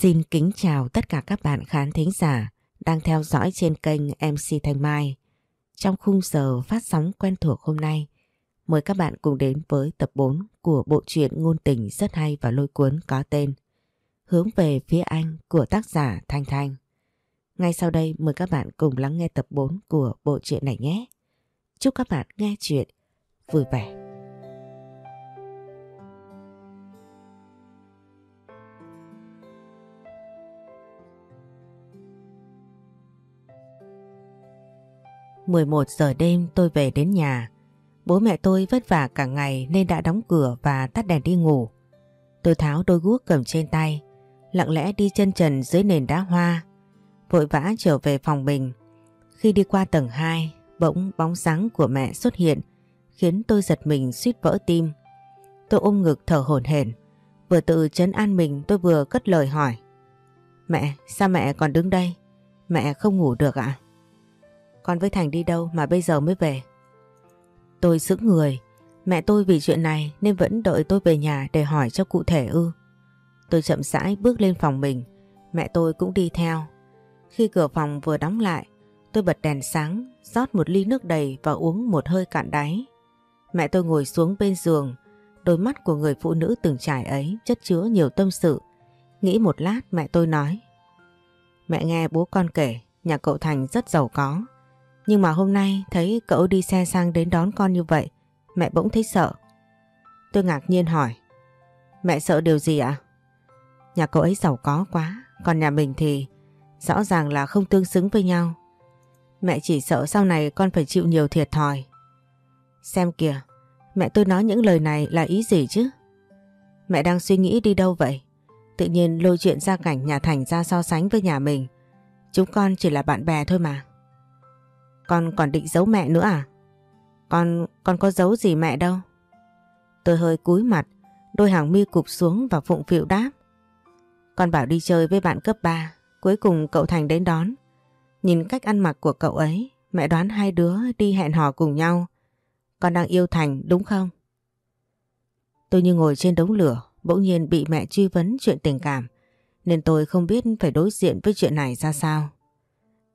Xin kính chào tất cả các bạn khán thính giả đang theo dõi trên kênh MC Thanh Mai. Trong khung giờ phát sóng quen thuộc hôm nay, mời các bạn cùng đến với tập 4 của bộ truyện ngôn tình rất hay và lôi cuốn có tên Hướng về phía anh của tác giả Thanh Thanh. Ngay sau đây mời các bạn cùng lắng nghe tập 4 của bộ truyện này nhé. Chúc các bạn nghe chuyện vui vẻ. 11 giờ đêm tôi về đến nhà. Bố mẹ tôi vất vả cả ngày nên đã đóng cửa và tắt đèn đi ngủ. Tôi tháo đôi guốc cầm trên tay, lặng lẽ đi chân trần dưới nền đá hoa, vội vã trở về phòng mình. Khi đi qua tầng 2, bỗng bóng sáng của mẹ xuất hiện, khiến tôi giật mình suýt vỡ tim. Tôi ôm ngực thở hổn hển, vừa tự chấn an mình tôi vừa cất lời hỏi. Mẹ, sao mẹ còn đứng đây? Mẹ không ngủ được ạ? Con với Thành đi đâu mà bây giờ mới về? Tôi sững người. Mẹ tôi vì chuyện này nên vẫn đợi tôi về nhà để hỏi cho cụ thể ư. Tôi chậm rãi bước lên phòng mình. Mẹ tôi cũng đi theo. Khi cửa phòng vừa đóng lại, tôi bật đèn sáng, rót một ly nước đầy và uống một hơi cạn đáy. Mẹ tôi ngồi xuống bên giường, đôi mắt của người phụ nữ từng trải ấy chất chứa nhiều tâm sự. Nghĩ một lát mẹ tôi nói. Mẹ nghe bố con kể, nhà cậu Thành rất giàu có. Nhưng mà hôm nay thấy cậu đi xe sang đến đón con như vậy, mẹ bỗng thấy sợ. Tôi ngạc nhiên hỏi, mẹ sợ điều gì ạ? Nhà cậu ấy giàu có quá, còn nhà mình thì rõ ràng là không tương xứng với nhau. Mẹ chỉ sợ sau này con phải chịu nhiều thiệt thòi. Xem kìa, mẹ tôi nói những lời này là ý gì chứ? Mẹ đang suy nghĩ đi đâu vậy? Tự nhiên lôi chuyện gia cảnh nhà Thành ra so sánh với nhà mình. Chúng con chỉ là bạn bè thôi mà. Con còn định giấu mẹ nữa à? Con, con có giấu gì mẹ đâu. Tôi hơi cúi mặt, đôi hàng mi cụp xuống và phụng phịu đáp. Con bảo đi chơi với bạn cấp 3, cuối cùng cậu Thành đến đón. Nhìn cách ăn mặc của cậu ấy, mẹ đoán hai đứa đi hẹn hò cùng nhau. Con đang yêu Thành đúng không? Tôi như ngồi trên đống lửa, bỗng nhiên bị mẹ truy vấn chuyện tình cảm, nên tôi không biết phải đối diện với chuyện này ra sao.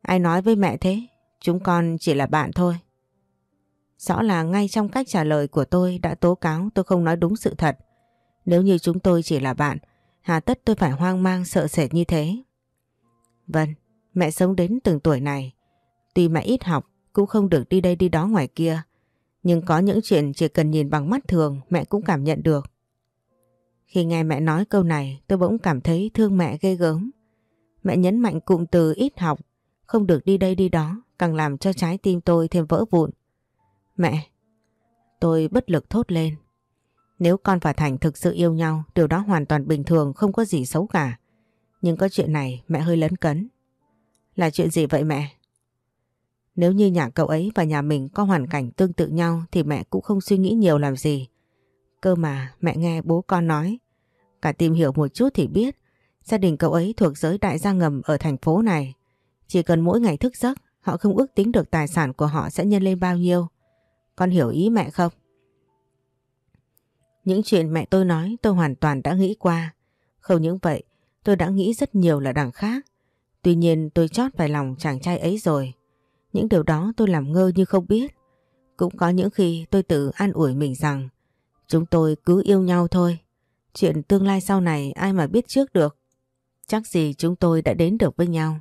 Ai nói với mẹ thế? Chúng con chỉ là bạn thôi. Rõ là ngay trong cách trả lời của tôi đã tố cáo tôi không nói đúng sự thật. Nếu như chúng tôi chỉ là bạn, hà tất tôi phải hoang mang sợ sệt như thế. Vâng, mẹ sống đến từng tuổi này. Tuy mẹ ít học, cũng không được đi đây đi đó ngoài kia. Nhưng có những chuyện chỉ cần nhìn bằng mắt thường mẹ cũng cảm nhận được. Khi nghe mẹ nói câu này tôi bỗng cảm thấy thương mẹ ghê gớm. Mẹ nhấn mạnh cụm từ ít học, không được đi đây đi đó càng làm cho trái tim tôi thêm vỡ vụn. Mẹ! Tôi bất lực thốt lên. Nếu con và Thành thực sự yêu nhau, điều đó hoàn toàn bình thường, không có gì xấu cả. Nhưng có chuyện này mẹ hơi lấn cấn. Là chuyện gì vậy mẹ? Nếu như nhà cậu ấy và nhà mình có hoàn cảnh tương tự nhau thì mẹ cũng không suy nghĩ nhiều làm gì. Cơ mà mẹ nghe bố con nói, cả tìm hiểu một chút thì biết gia đình cậu ấy thuộc giới đại gia ngầm ở thành phố này. Chỉ cần mỗi ngày thức giấc Họ không ước tính được tài sản của họ sẽ nhân lên bao nhiêu. Con hiểu ý mẹ không? Những chuyện mẹ tôi nói tôi hoàn toàn đã nghĩ qua. Không những vậy, tôi đã nghĩ rất nhiều là đằng khác. Tuy nhiên tôi chót vài lòng chàng trai ấy rồi. Những điều đó tôi làm ngơ như không biết. Cũng có những khi tôi tự an ủi mình rằng chúng tôi cứ yêu nhau thôi. Chuyện tương lai sau này ai mà biết trước được. Chắc gì chúng tôi đã đến được với nhau.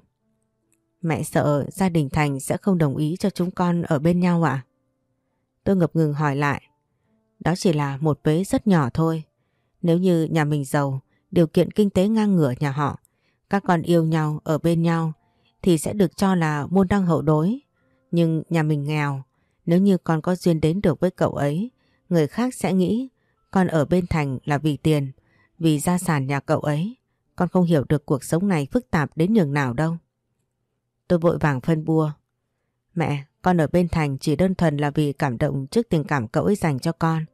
Mẹ sợ gia đình Thành sẽ không đồng ý cho chúng con ở bên nhau ạ? Tôi ngập ngừng hỏi lại. Đó chỉ là một vế rất nhỏ thôi. Nếu như nhà mình giàu, điều kiện kinh tế ngang ngửa nhà họ, các con yêu nhau ở bên nhau thì sẽ được cho là môn đăng hậu đối. Nhưng nhà mình nghèo, nếu như con có duyên đến được với cậu ấy, người khác sẽ nghĩ con ở bên Thành là vì tiền, vì gia sản nhà cậu ấy. Con không hiểu được cuộc sống này phức tạp đến nhường nào đâu. Tôi vội vàng phân bua. Mẹ, con ở bên Thành chỉ đơn thuần là vì cảm động trước tình cảm cậu ấy dành cho con.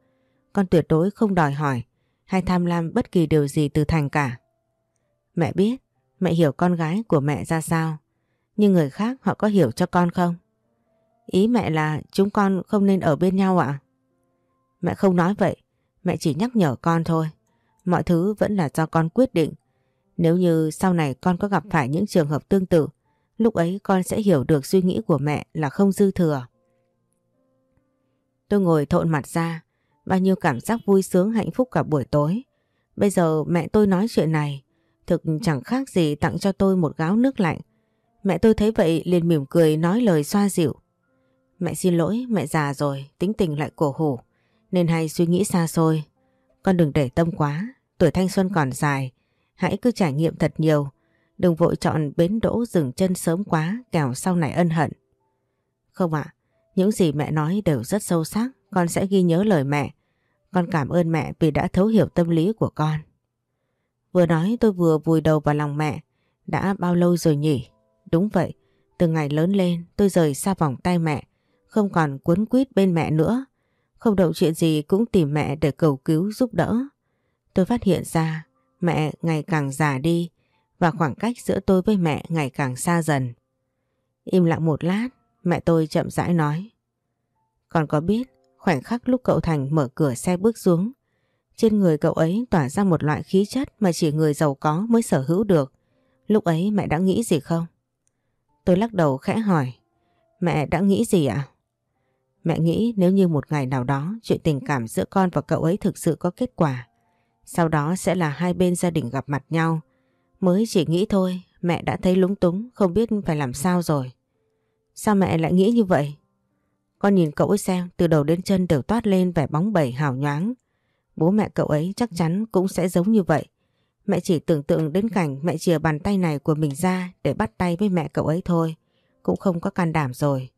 Con tuyệt đối không đòi hỏi hay tham lam bất kỳ điều gì từ Thành cả. Mẹ biết, mẹ hiểu con gái của mẹ ra sao. Nhưng người khác họ có hiểu cho con không? Ý mẹ là chúng con không nên ở bên nhau ạ? Mẹ không nói vậy, mẹ chỉ nhắc nhở con thôi. Mọi thứ vẫn là do con quyết định. Nếu như sau này con có gặp phải những trường hợp tương tự, lúc ấy con sẽ hiểu được suy nghĩ của mẹ là không dư thừa. Tôi ngồi thộn mặt ra, bao nhiêu cảm giác vui sướng hạnh phúc cả buổi tối. Bây giờ mẹ tôi nói chuyện này, thực chẳng khác gì tặng cho tôi một gáo nước lạnh. Mẹ tôi thấy vậy liền mỉm cười nói lời xoa dịu. Mẹ xin lỗi, mẹ già rồi, tính tình lại cổ hủ, nên hay suy nghĩ xa xôi. Con đừng để tâm quá, tuổi thanh xuân còn dài, hãy cứ trải nghiệm thật nhiều. Đừng vội chọn bến đỗ dừng chân sớm quá, kẻo sau này ân hận. Không ạ, những gì mẹ nói đều rất sâu sắc, con sẽ ghi nhớ lời mẹ. Con cảm ơn mẹ vì đã thấu hiểu tâm lý của con. Vừa nói tôi vừa vùi đầu vào lòng mẹ. Đã bao lâu rồi nhỉ? Đúng vậy, từ ngày lớn lên tôi rời xa vòng tay mẹ, không còn cuốn quýt bên mẹ nữa. Không động chuyện gì cũng tìm mẹ để cầu cứu giúp đỡ. Tôi phát hiện ra mẹ ngày càng già đi và khoảng cách giữa tôi với mẹ ngày càng xa dần. Im lặng một lát, mẹ tôi chậm rãi nói. Còn có biết khoảnh khắc lúc cậu Thành mở cửa xe bước xuống, trên người cậu ấy tỏa ra một loại khí chất mà chỉ người giàu có mới sở hữu được. Lúc ấy mẹ đã nghĩ gì không? Tôi lắc đầu khẽ hỏi. Mẹ đã nghĩ gì ạ? Mẹ nghĩ nếu như một ngày nào đó chuyện tình cảm giữa con và cậu ấy thực sự có kết quả. Sau đó sẽ là hai bên gia đình gặp mặt nhau. Mới chỉ nghĩ thôi, mẹ đã thấy lúng túng, không biết phải làm sao rồi. Sao mẹ lại nghĩ như vậy? Con nhìn cậu ấy xem, từ đầu đến chân đều toát lên vẻ bóng bẩy hào nhoáng. Bố mẹ cậu ấy chắc chắn cũng sẽ giống như vậy. Mẹ chỉ tưởng tượng đến cảnh mẹ chìa bàn tay này của mình ra để bắt tay với mẹ cậu ấy thôi. Cũng không có can đảm rồi.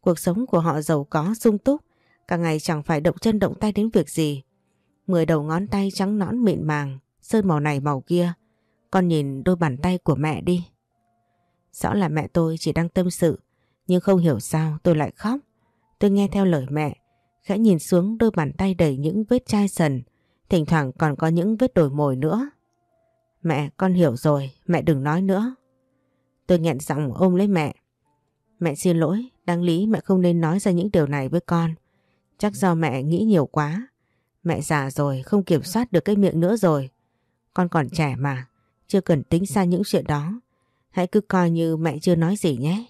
Cuộc sống của họ giàu có, sung túc. Cả ngày chẳng phải động chân động tay đến việc gì. Mười đầu ngón tay trắng nõn mịn màng, sơn màu này màu kia. Con nhìn đôi bàn tay của mẹ đi. Rõ là mẹ tôi chỉ đang tâm sự, nhưng không hiểu sao tôi lại khóc. Tôi nghe theo lời mẹ, khẽ nhìn xuống đôi bàn tay đầy những vết chai sần, thỉnh thoảng còn có những vết đổi mồi nữa. Mẹ, con hiểu rồi, mẹ đừng nói nữa. Tôi nghẹn giọng ôm lấy mẹ. Mẹ xin lỗi, đáng lý mẹ không nên nói ra những điều này với con. Chắc do mẹ nghĩ nhiều quá. Mẹ già rồi, không kiểm soát được cái miệng nữa rồi. Con còn trẻ mà, chưa cần tính xa những chuyện đó. Hãy cứ coi như mẹ chưa nói gì nhé.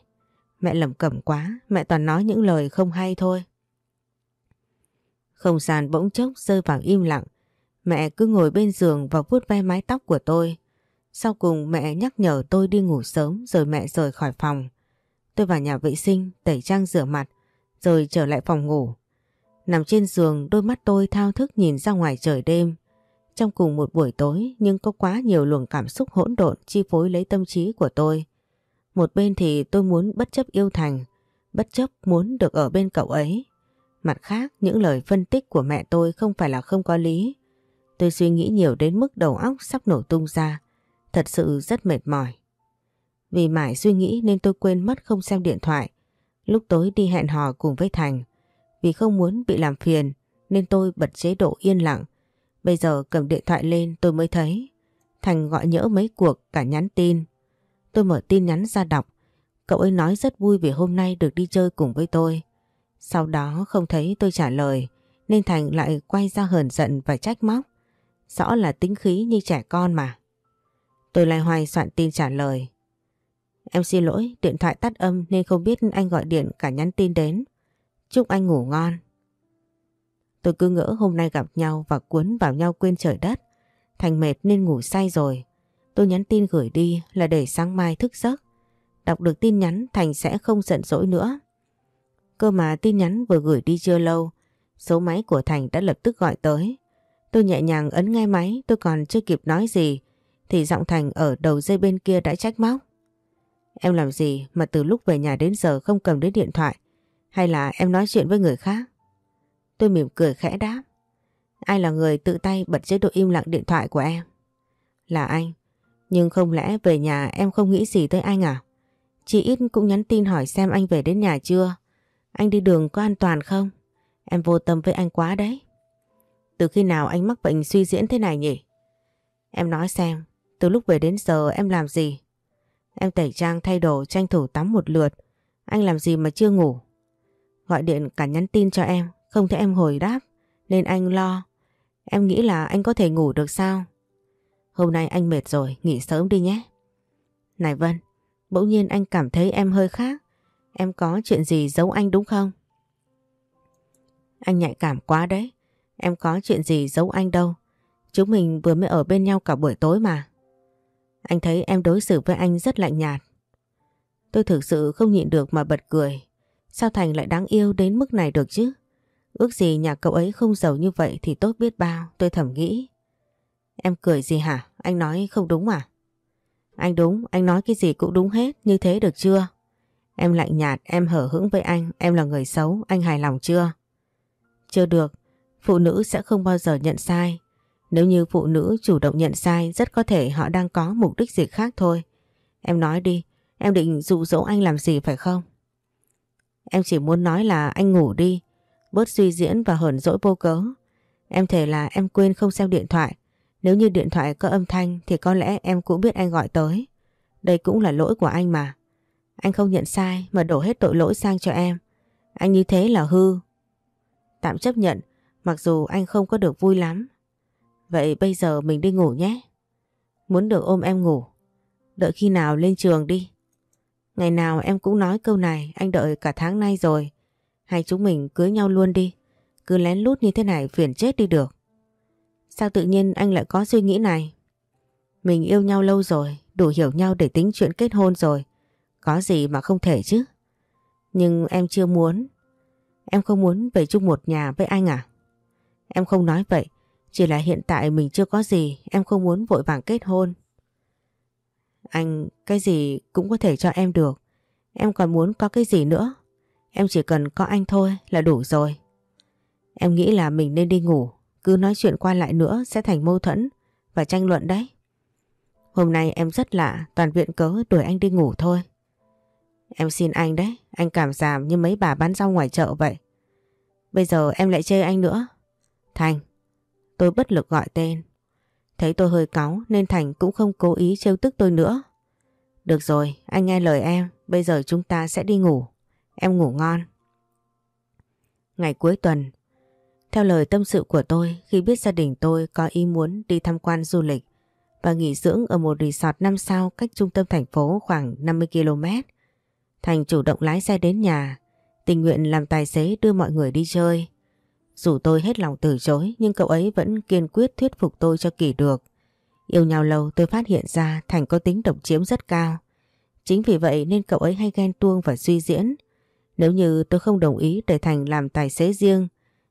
Mẹ lầm cẩm quá, mẹ toàn nói những lời không hay thôi. Không gian bỗng chốc rơi vào im lặng. Mẹ cứ ngồi bên giường và vuốt ve mái tóc của tôi. Sau cùng mẹ nhắc nhở tôi đi ngủ sớm rồi mẹ rời khỏi phòng. Tôi vào nhà vệ sinh, tẩy trang rửa mặt, rồi trở lại phòng ngủ. Nằm trên giường đôi mắt tôi thao thức nhìn ra ngoài trời đêm. Trong cùng một buổi tối nhưng có quá nhiều luồng cảm xúc hỗn độn chi phối lấy tâm trí của tôi. Một bên thì tôi muốn bất chấp yêu Thành, bất chấp muốn được ở bên cậu ấy. Mặt khác, những lời phân tích của mẹ tôi không phải là không có lý. Tôi suy nghĩ nhiều đến mức đầu óc sắp nổ tung ra. Thật sự rất mệt mỏi. Vì mãi suy nghĩ nên tôi quên mất không xem điện thoại. Lúc tối đi hẹn hò cùng với Thành. Vì không muốn bị làm phiền nên tôi bật chế độ yên lặng. Bây giờ cầm điện thoại lên tôi mới thấy. Thành gọi nhỡ mấy cuộc cả nhắn tin. Tôi mở tin nhắn ra đọc. Cậu ấy nói rất vui vì hôm nay được đi chơi cùng với tôi. Sau đó không thấy tôi trả lời nên Thành lại quay ra hờn giận và trách móc. Rõ là tính khí như trẻ con mà. Tôi lại hoài soạn tin trả lời. Em xin lỗi, điện thoại tắt âm nên không biết anh gọi điện cả nhắn tin đến. Chúc anh ngủ ngon. Tôi cứ ngỡ hôm nay gặp nhau và cuốn vào nhau quên trời đất. Thành mệt nên ngủ say rồi. Tôi nhắn tin gửi đi là để sáng mai thức giấc. Đọc được tin nhắn Thành sẽ không giận dỗi nữa. Cơ mà tin nhắn vừa gửi đi chưa lâu, số máy của Thành đã lập tức gọi tới. Tôi nhẹ nhàng ấn nghe máy, tôi còn chưa kịp nói gì, thì giọng Thành ở đầu dây bên kia đã trách móc. Em làm gì mà từ lúc về nhà đến giờ không cầm đến điện thoại, hay là em nói chuyện với người khác? Tôi mỉm cười khẽ đáp. Ai là người tự tay bật chế độ im lặng điện thoại của em? Là anh. Nhưng không lẽ về nhà em không nghĩ gì tới anh à? Chị ít cũng nhắn tin hỏi xem anh về đến nhà chưa? Anh đi đường có an toàn không? Em vô tâm với anh quá đấy. Từ khi nào anh mắc bệnh suy diễn thế này nhỉ? Em nói xem, từ lúc về đến giờ em làm gì? Em tẩy trang thay đồ tranh thủ tắm một lượt. Anh làm gì mà chưa ngủ? Gọi điện cả nhắn tin cho em, không thấy em hồi đáp, nên anh lo. Em nghĩ là anh có thể ngủ được sao? Hôm nay anh mệt rồi, nghỉ sớm đi nhé. Này Vân, bỗng nhiên anh cảm thấy em hơi khác. Em có chuyện gì giấu anh đúng không? Anh nhạy cảm quá đấy. Em có chuyện gì giấu anh đâu. Chúng mình vừa mới ở bên nhau cả buổi tối mà. Anh thấy em đối xử với anh rất lạnh nhạt. Tôi thực sự không nhịn được mà bật cười. Sao Thành lại đáng yêu đến mức này được chứ? Ước gì nhà cậu ấy không giàu như vậy thì tốt biết bao, tôi thầm nghĩ. Em cười gì hả? Anh nói không đúng à? Anh đúng, anh nói cái gì cũng đúng hết, như thế được chưa? Em lạnh nhạt, em hở hững với anh, em là người xấu, anh hài lòng chưa? Chưa được, phụ nữ sẽ không bao giờ nhận sai. Nếu như phụ nữ chủ động nhận sai, rất có thể họ đang có mục đích gì khác thôi. Em nói đi, em định dụ dỗ anh làm gì phải không? Em chỉ muốn nói là anh ngủ đi, bớt suy diễn và hờn dỗi vô cớ. Em thể là em quên không xem điện thoại. Nếu như điện thoại có âm thanh thì có lẽ em cũng biết anh gọi tới. Đây cũng là lỗi của anh mà. Anh không nhận sai mà đổ hết tội lỗi sang cho em. Anh như thế là hư. Tạm chấp nhận, mặc dù anh không có được vui lắm. Vậy bây giờ mình đi ngủ nhé. Muốn được ôm em ngủ. Đợi khi nào lên trường đi. Ngày nào em cũng nói câu này, anh đợi cả tháng nay rồi. Hay chúng mình cưới nhau luôn đi. Cứ lén lút như thế này phiền chết đi được. Sao tự nhiên anh lại có suy nghĩ này? Mình yêu nhau lâu rồi, đủ hiểu nhau để tính chuyện kết hôn rồi. Có gì mà không thể chứ. Nhưng em chưa muốn. Em không muốn về chung một nhà với anh à? Em không nói vậy. Chỉ là hiện tại mình chưa có gì, em không muốn vội vàng kết hôn. Anh cái gì cũng có thể cho em được. Em còn muốn có cái gì nữa. Em chỉ cần có anh thôi là đủ rồi. Em nghĩ là mình nên đi ngủ. Cứ nói chuyện qua lại nữa sẽ thành mâu thuẫn và tranh luận đấy. Hôm nay em rất lạ, toàn viện cớ đuổi anh đi ngủ thôi. Em xin anh đấy, anh cảm giảm như mấy bà bán rau ngoài chợ vậy. Bây giờ em lại chê anh nữa. Thành, tôi bất lực gọi tên. Thấy tôi hơi cáu nên Thành cũng không cố ý trêu tức tôi nữa. Được rồi, anh nghe lời em, bây giờ chúng ta sẽ đi ngủ. Em ngủ ngon. Ngày cuối tuần, theo lời tâm sự của tôi khi biết gia đình tôi có ý muốn đi tham quan du lịch và nghỉ dưỡng ở một resort 5 sao cách trung tâm thành phố khoảng 50 km. Thành chủ động lái xe đến nhà, tình nguyện làm tài xế đưa mọi người đi chơi. Dù tôi hết lòng từ chối nhưng cậu ấy vẫn kiên quyết thuyết phục tôi cho kỳ được. Yêu nhau lâu tôi phát hiện ra Thành có tính độc chiếm rất cao. Chính vì vậy nên cậu ấy hay ghen tuông và suy diễn. Nếu như tôi không đồng ý để Thành làm tài xế riêng,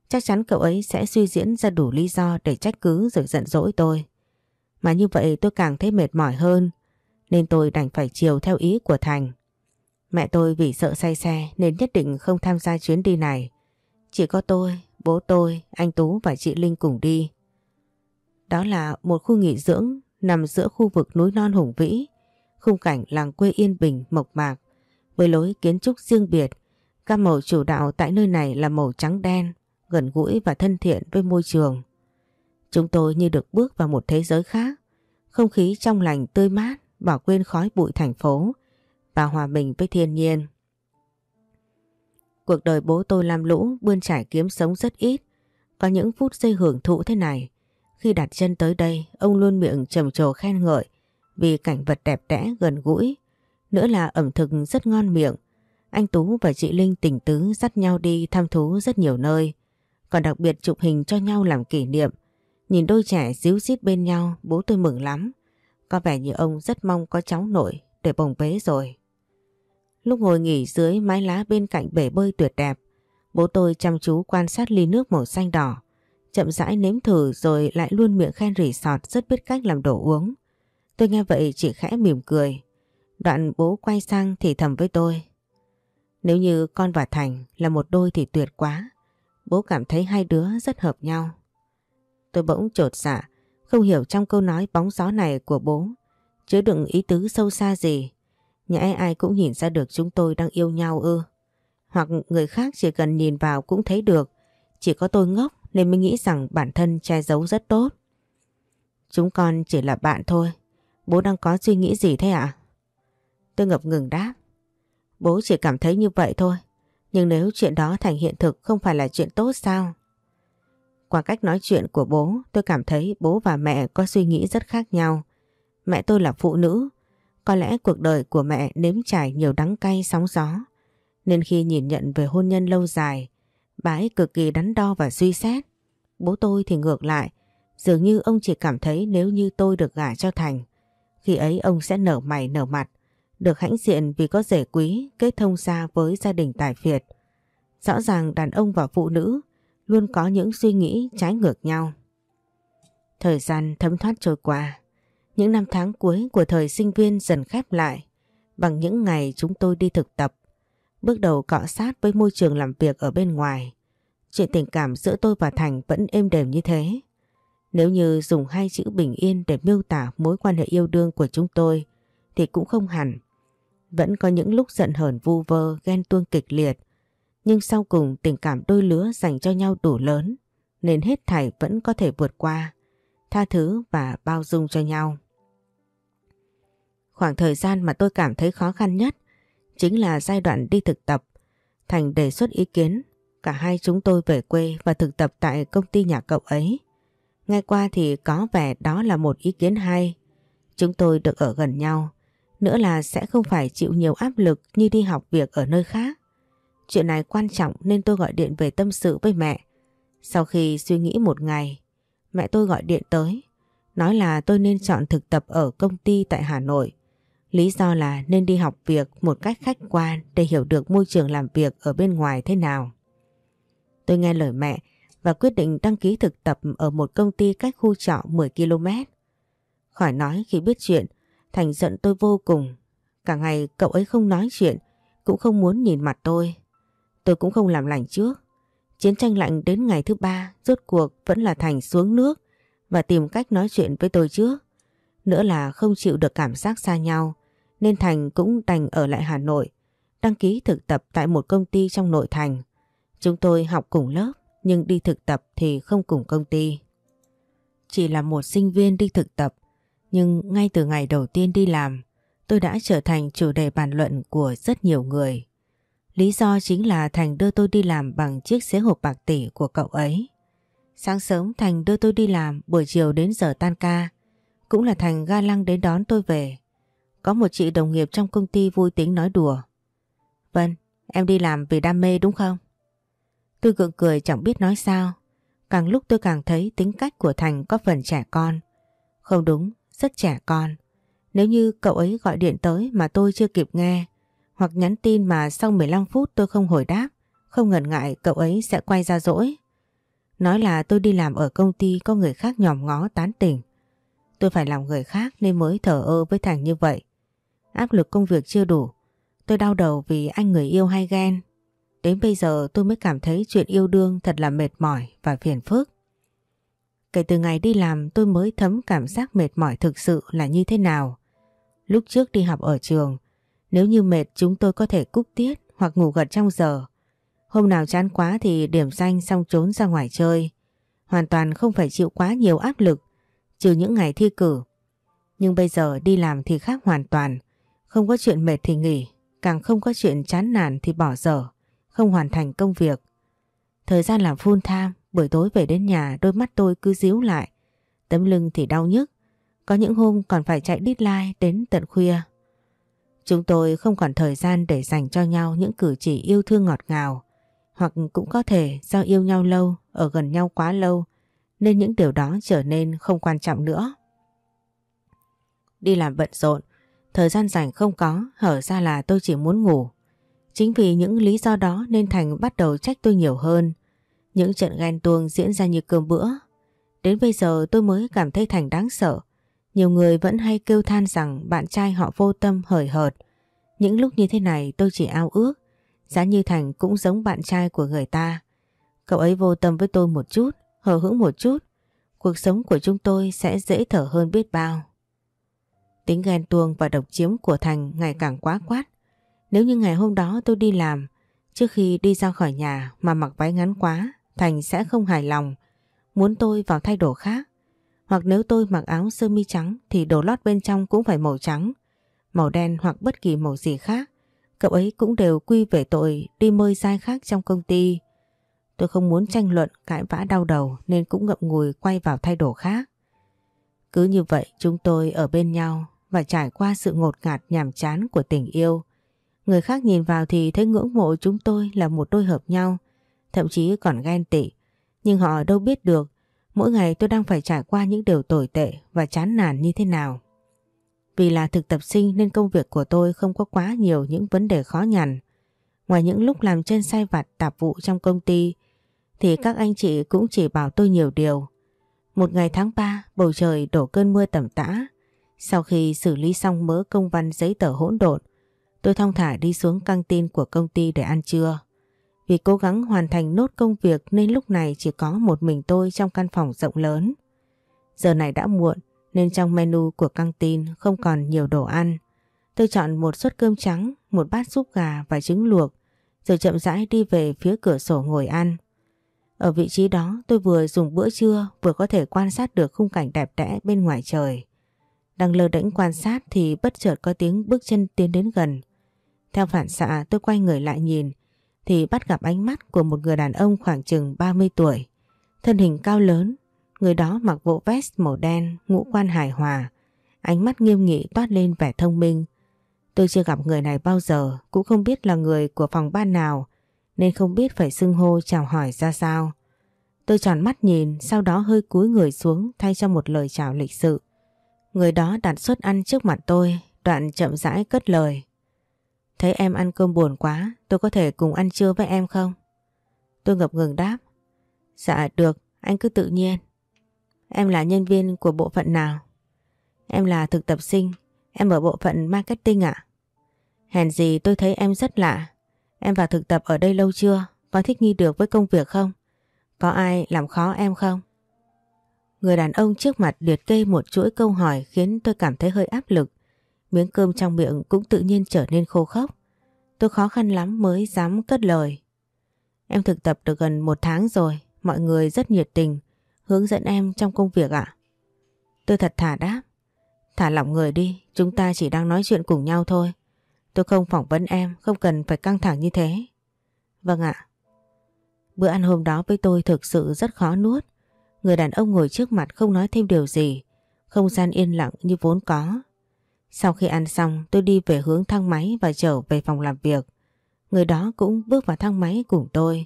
chắc chắn cậu ấy sẽ suy diễn ra đủ lý do để trách cứ rồi giận dỗi tôi. Mà như vậy tôi càng thấy mệt mỏi hơn, nên tôi đành phải chiều theo ý của Thành. Mẹ tôi vì sợ say xe nên nhất định không tham gia chuyến đi này. Chỉ có tôi, bố tôi, anh Tú và chị Linh cùng đi. Đó là một khu nghỉ dưỡng nằm giữa khu vực núi non hùng vĩ, khung cảnh làng quê yên bình, mộc mạc, với lối kiến trúc riêng biệt. Các màu chủ đạo tại nơi này là màu trắng đen, gần gũi và thân thiện với môi trường. Chúng tôi như được bước vào một thế giới khác, không khí trong lành tươi mát, bỏ quên khói bụi thành phố và hòa bình với thiên nhiên. Cuộc đời bố tôi làm lũ bươn trải kiếm sống rất ít, có những phút giây hưởng thụ thế này. Khi đặt chân tới đây, ông luôn miệng trầm trồ khen ngợi vì cảnh vật đẹp đẽ gần gũi, nữa là ẩm thực rất ngon miệng. Anh Tú và chị Linh tỉnh tứ dắt nhau đi thăm thú rất nhiều nơi, còn đặc biệt chụp hình cho nhau làm kỷ niệm. Nhìn đôi trẻ díu dít bên nhau, bố tôi mừng lắm. Có vẻ như ông rất mong có cháu nội để bồng bế rồi. Lúc ngồi nghỉ dưới mái lá bên cạnh bể bơi tuyệt đẹp, bố tôi chăm chú quan sát ly nước màu xanh đỏ, chậm rãi nếm thử rồi lại luôn miệng khen resort rất biết cách làm đồ uống. Tôi nghe vậy chỉ khẽ mỉm cười. Đoạn bố quay sang thì thầm với tôi. Nếu như con và Thành là một đôi thì tuyệt quá. Bố cảm thấy hai đứa rất hợp nhau. Tôi bỗng trột dạ, không hiểu trong câu nói bóng gió này của bố chứa đựng ý tứ sâu xa gì. Nhẽ ai cũng nhìn ra được chúng tôi đang yêu nhau ư. Hoặc người khác chỉ cần nhìn vào cũng thấy được. Chỉ có tôi ngốc nên mới nghĩ rằng bản thân che giấu rất tốt. Chúng con chỉ là bạn thôi. Bố đang có suy nghĩ gì thế ạ? Tôi ngập ngừng đáp. Bố chỉ cảm thấy như vậy thôi. Nhưng nếu chuyện đó thành hiện thực không phải là chuyện tốt sao? Qua cách nói chuyện của bố, tôi cảm thấy bố và mẹ có suy nghĩ rất khác nhau. Mẹ tôi là phụ nữ, có lẽ cuộc đời của mẹ nếm trải nhiều đắng cay sóng gió. Nên khi nhìn nhận về hôn nhân lâu dài, bà ấy cực kỳ đắn đo và suy xét. Bố tôi thì ngược lại, dường như ông chỉ cảm thấy nếu như tôi được gả cho Thành, khi ấy ông sẽ nở mày nở mặt, được hãnh diện vì có rể quý kết thông xa với gia đình tài phiệt. Rõ ràng đàn ông và phụ nữ luôn có những suy nghĩ trái ngược nhau. Thời gian thấm thoát trôi qua, những năm tháng cuối của thời sinh viên dần khép lại bằng những ngày chúng tôi đi thực tập, bước đầu cọ sát với môi trường làm việc ở bên ngoài. Chuyện tình cảm giữa tôi và Thành vẫn êm đềm như thế. Nếu như dùng hai chữ bình yên để miêu tả mối quan hệ yêu đương của chúng tôi thì cũng không hẳn. Vẫn có những lúc giận hờn vu vơ, ghen tuông kịch liệt. Nhưng sau cùng tình cảm đôi lứa dành cho nhau đủ lớn nên hết thảy vẫn có thể vượt qua, tha thứ và bao dung cho nhau. Khoảng thời gian mà tôi cảm thấy khó khăn nhất chính là giai đoạn đi thực tập. Thành đề xuất ý kiến, cả hai chúng tôi về quê và thực tập tại công ty nhà cậu ấy. Ngay qua thì có vẻ đó là một ý kiến hay. Chúng tôi được ở gần nhau, nữa là sẽ không phải chịu nhiều áp lực như đi học việc ở nơi khác. Chuyện này quan trọng nên tôi gọi điện về tâm sự với mẹ. Sau khi suy nghĩ một ngày, mẹ tôi gọi điện tới, nói là tôi nên chọn thực tập ở công ty tại Hà Nội. Lý do là nên đi học việc một cách khách quan để hiểu được môi trường làm việc ở bên ngoài thế nào. Tôi nghe lời mẹ và quyết định đăng ký thực tập ở một công ty cách khu trọ 10 km. Khỏi nói khi biết chuyện, Thành giận tôi vô cùng. Cả ngày cậu ấy không nói chuyện, cũng không muốn nhìn mặt tôi. Tôi cũng không làm lành trước. Chiến tranh lạnh đến ngày thứ ba, rốt cuộc vẫn là Thành xuống nước và tìm cách nói chuyện với tôi trước. Nữa là không chịu được cảm giác xa nhau, nên Thành cũng đành ở lại Hà Nội, đăng ký thực tập tại một công ty trong nội thành. Chúng tôi học cùng lớp, nhưng đi thực tập thì không cùng công ty. Chỉ là một sinh viên đi thực tập, nhưng ngay từ ngày đầu tiên đi làm, tôi đã trở thành chủ đề bàn luận của rất nhiều người. Lý do chính là Thành đưa tôi đi làm bằng chiếc xế hộp bạc tỷ của cậu ấy. Sáng sớm Thành đưa tôi đi làm, buổi chiều đến giờ tan ca. Cũng là Thành ga lăng đến đón tôi về. Có một chị đồng nghiệp trong công ty vui tính nói đùa. vâng em đi làm vì đam mê đúng không? Tôi gượng cười chẳng biết nói sao. Càng lúc tôi càng thấy tính cách của Thành có phần trẻ con. Không đúng, rất trẻ con. Nếu như cậu ấy gọi điện tới mà tôi chưa kịp nghe, hoặc nhắn tin mà sau 15 phút tôi không hồi đáp, không ngần ngại cậu ấy sẽ quay ra dỗi. Nói là tôi đi làm ở công ty có người khác nhòm ngó tán tỉnh. Tôi phải làm người khác nên mới thở ơ với Thành như vậy. Áp lực công việc chưa đủ. Tôi đau đầu vì anh người yêu hay ghen. Đến bây giờ tôi mới cảm thấy chuyện yêu đương thật là mệt mỏi và phiền phức. Kể từ ngày đi làm tôi mới thấm cảm giác mệt mỏi thực sự là như thế nào. Lúc trước đi học ở trường, nếu như mệt chúng tôi có thể cúc tiết hoặc ngủ gật trong giờ. Hôm nào chán quá thì điểm danh xong trốn ra ngoài chơi. Hoàn toàn không phải chịu quá nhiều áp lực, trừ những ngày thi cử. Nhưng bây giờ đi làm thì khác hoàn toàn. Không có chuyện mệt thì nghỉ, càng không có chuyện chán nản thì bỏ dở, không hoàn thành công việc. Thời gian làm full time, buổi tối về đến nhà đôi mắt tôi cứ díu lại. Tấm lưng thì đau nhức, có những hôm còn phải chạy deadline đến tận khuya. Chúng tôi không còn thời gian để dành cho nhau những cử chỉ yêu thương ngọt ngào, hoặc cũng có thể do yêu nhau lâu, ở gần nhau quá lâu, nên những điều đó trở nên không quan trọng nữa. Đi làm bận rộn, thời gian rảnh không có, hở ra là tôi chỉ muốn ngủ. Chính vì những lý do đó nên Thành bắt đầu trách tôi nhiều hơn. Những trận ghen tuông diễn ra như cơm bữa. Đến bây giờ tôi mới cảm thấy Thành đáng sợ. Nhiều người vẫn hay kêu than rằng bạn trai họ vô tâm hời hợt. Những lúc như thế này tôi chỉ ao ước. Giá như Thành cũng giống bạn trai của người ta. Cậu ấy vô tâm với tôi một chút, hờ hững một chút. Cuộc sống của chúng tôi sẽ dễ thở hơn biết bao. Tính ghen tuông và độc chiếm của Thành ngày càng quá quát. Nếu như ngày hôm đó tôi đi làm, trước khi đi ra khỏi nhà mà mặc váy ngắn quá, Thành sẽ không hài lòng, muốn tôi vào thay đồ khác. Hoặc nếu tôi mặc áo sơ mi trắng thì đồ lót bên trong cũng phải màu trắng, màu đen hoặc bất kỳ màu gì khác. Cậu ấy cũng đều quy về tội đi mơi dai khác trong công ty. Tôi không muốn tranh luận cãi vã đau đầu nên cũng ngậm ngùi quay vào thay đồ khác. Cứ như vậy chúng tôi ở bên nhau và trải qua sự ngột ngạt nhàm chán của tình yêu. Người khác nhìn vào thì thấy ngưỡng mộ chúng tôi là một đôi hợp nhau, thậm chí còn ghen tị. Nhưng họ đâu biết được, mỗi ngày tôi đang phải trải qua những điều tồi tệ và chán nản như thế nào. Vì là thực tập sinh nên công việc của tôi không có quá nhiều những vấn đề khó nhằn. Ngoài những lúc làm chân sai vặt tạp vụ trong công ty, thì các anh chị cũng chỉ bảo tôi nhiều điều. Một ngày tháng 3 bầu trời đổ cơn mưa tầm tã. Sau khi xử lý xong mớ công văn giấy tờ hỗn độn, tôi thong thả đi xuống căng tin của công ty để ăn trưa. Vì cố gắng hoàn thành nốt công việc nên lúc này chỉ có một mình tôi trong căn phòng rộng lớn. Giờ này đã muộn nên trong menu của căng tin không còn nhiều đồ ăn. Tôi chọn một suất cơm trắng, một bát súp gà và trứng luộc rồi chậm rãi đi về phía cửa sổ ngồi ăn. Ở vị trí đó tôi vừa dùng bữa trưa vừa có thể quan sát được khung cảnh đẹp đẽ bên ngoài trời. Đang lơ đễnh quan sát thì bất chợt có tiếng bước chân tiến đến gần. Theo phản xạ tôi quay người lại nhìn thì bắt gặp ánh mắt của một người đàn ông khoảng chừng 30 tuổi. Thân hình cao lớn, người đó mặc bộ vest màu đen, ngũ quan hài hòa, ánh mắt nghiêm nghị toát lên vẻ thông minh. Tôi chưa gặp người này bao giờ, cũng không biết là người của phòng ban nào, nên không biết phải xưng hô chào hỏi ra sao. Tôi tròn mắt nhìn, sau đó hơi cúi người xuống thay cho một lời chào lịch sự. Người đó đặt suất ăn trước mặt tôi, đoạn chậm rãi cất lời. Thấy em ăn cơm buồn quá, tôi có thể cùng ăn trưa với em không? Tôi ngập ngừng đáp. Dạ được, anh cứ tự nhiên. Em là nhân viên của bộ phận nào? Em là thực tập sinh, em ở bộ phận marketing ạ. Hèn gì tôi thấy em rất lạ. Em vào thực tập ở đây lâu chưa? Có thích nghi được với công việc không? Có ai làm khó em không? Người đàn ông trước mặt liệt kê một chuỗi câu hỏi khiến tôi cảm thấy hơi áp lực. Miếng cơm trong miệng cũng tự nhiên trở nên khô khốc. Tôi khó khăn lắm mới dám cất lời. Em thực tập được gần một tháng rồi, mọi người rất nhiệt tình, hướng dẫn em trong công việc ạ. Tôi thật thả đáp. Thả lỏng người đi, chúng ta chỉ đang nói chuyện cùng nhau thôi. Tôi không phỏng vấn em, không cần phải căng thẳng như thế. Vâng ạ. Bữa ăn hôm đó với tôi thực sự rất khó nuốt. Người đàn ông ngồi trước mặt không nói thêm điều gì. Không gian yên lặng như vốn có. Sau khi ăn xong tôi đi về hướng thang máy và trở về phòng làm việc. Người đó cũng bước vào thang máy cùng tôi.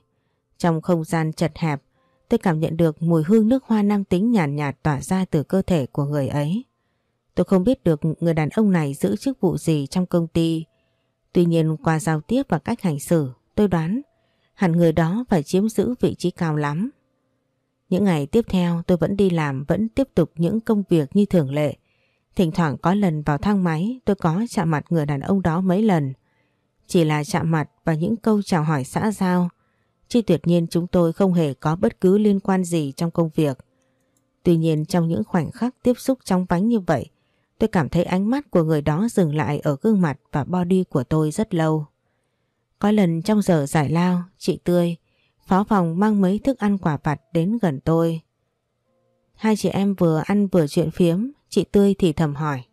Trong không gian chật hẹp, tôi cảm nhận được mùi hương nước hoa nam tính nhàn nhạt, nhạt tỏa ra từ cơ thể của người ấy. Tôi không biết được người đàn ông này giữ chức vụ gì trong công ty. Tuy nhiên qua giao tiếp và cách hành xử, tôi đoán hẳn người đó phải chiếm giữ vị trí cao lắm. Những ngày tiếp theo tôi vẫn đi làm vẫn tiếp tục những công việc như thường lệ. Thỉnh thoảng có lần vào thang máy tôi có chạm mặt người đàn ông đó mấy lần. Chỉ là chạm mặt và những câu chào hỏi xã giao. Chứ tuyệt nhiên chúng tôi không hề có bất cứ liên quan gì trong công việc. Tuy nhiên trong những khoảnh khắc tiếp xúc trong vánh như vậy, tôi cảm thấy ánh mắt của người đó dừng lại ở gương mặt và body của tôi rất lâu. Có lần trong giờ giải lao, chị Tươi, phó phòng mang mấy thức ăn quả vặt đến gần tôi. Hai chị em vừa ăn vừa chuyện phiếm, chị Tươi thì thầm hỏi.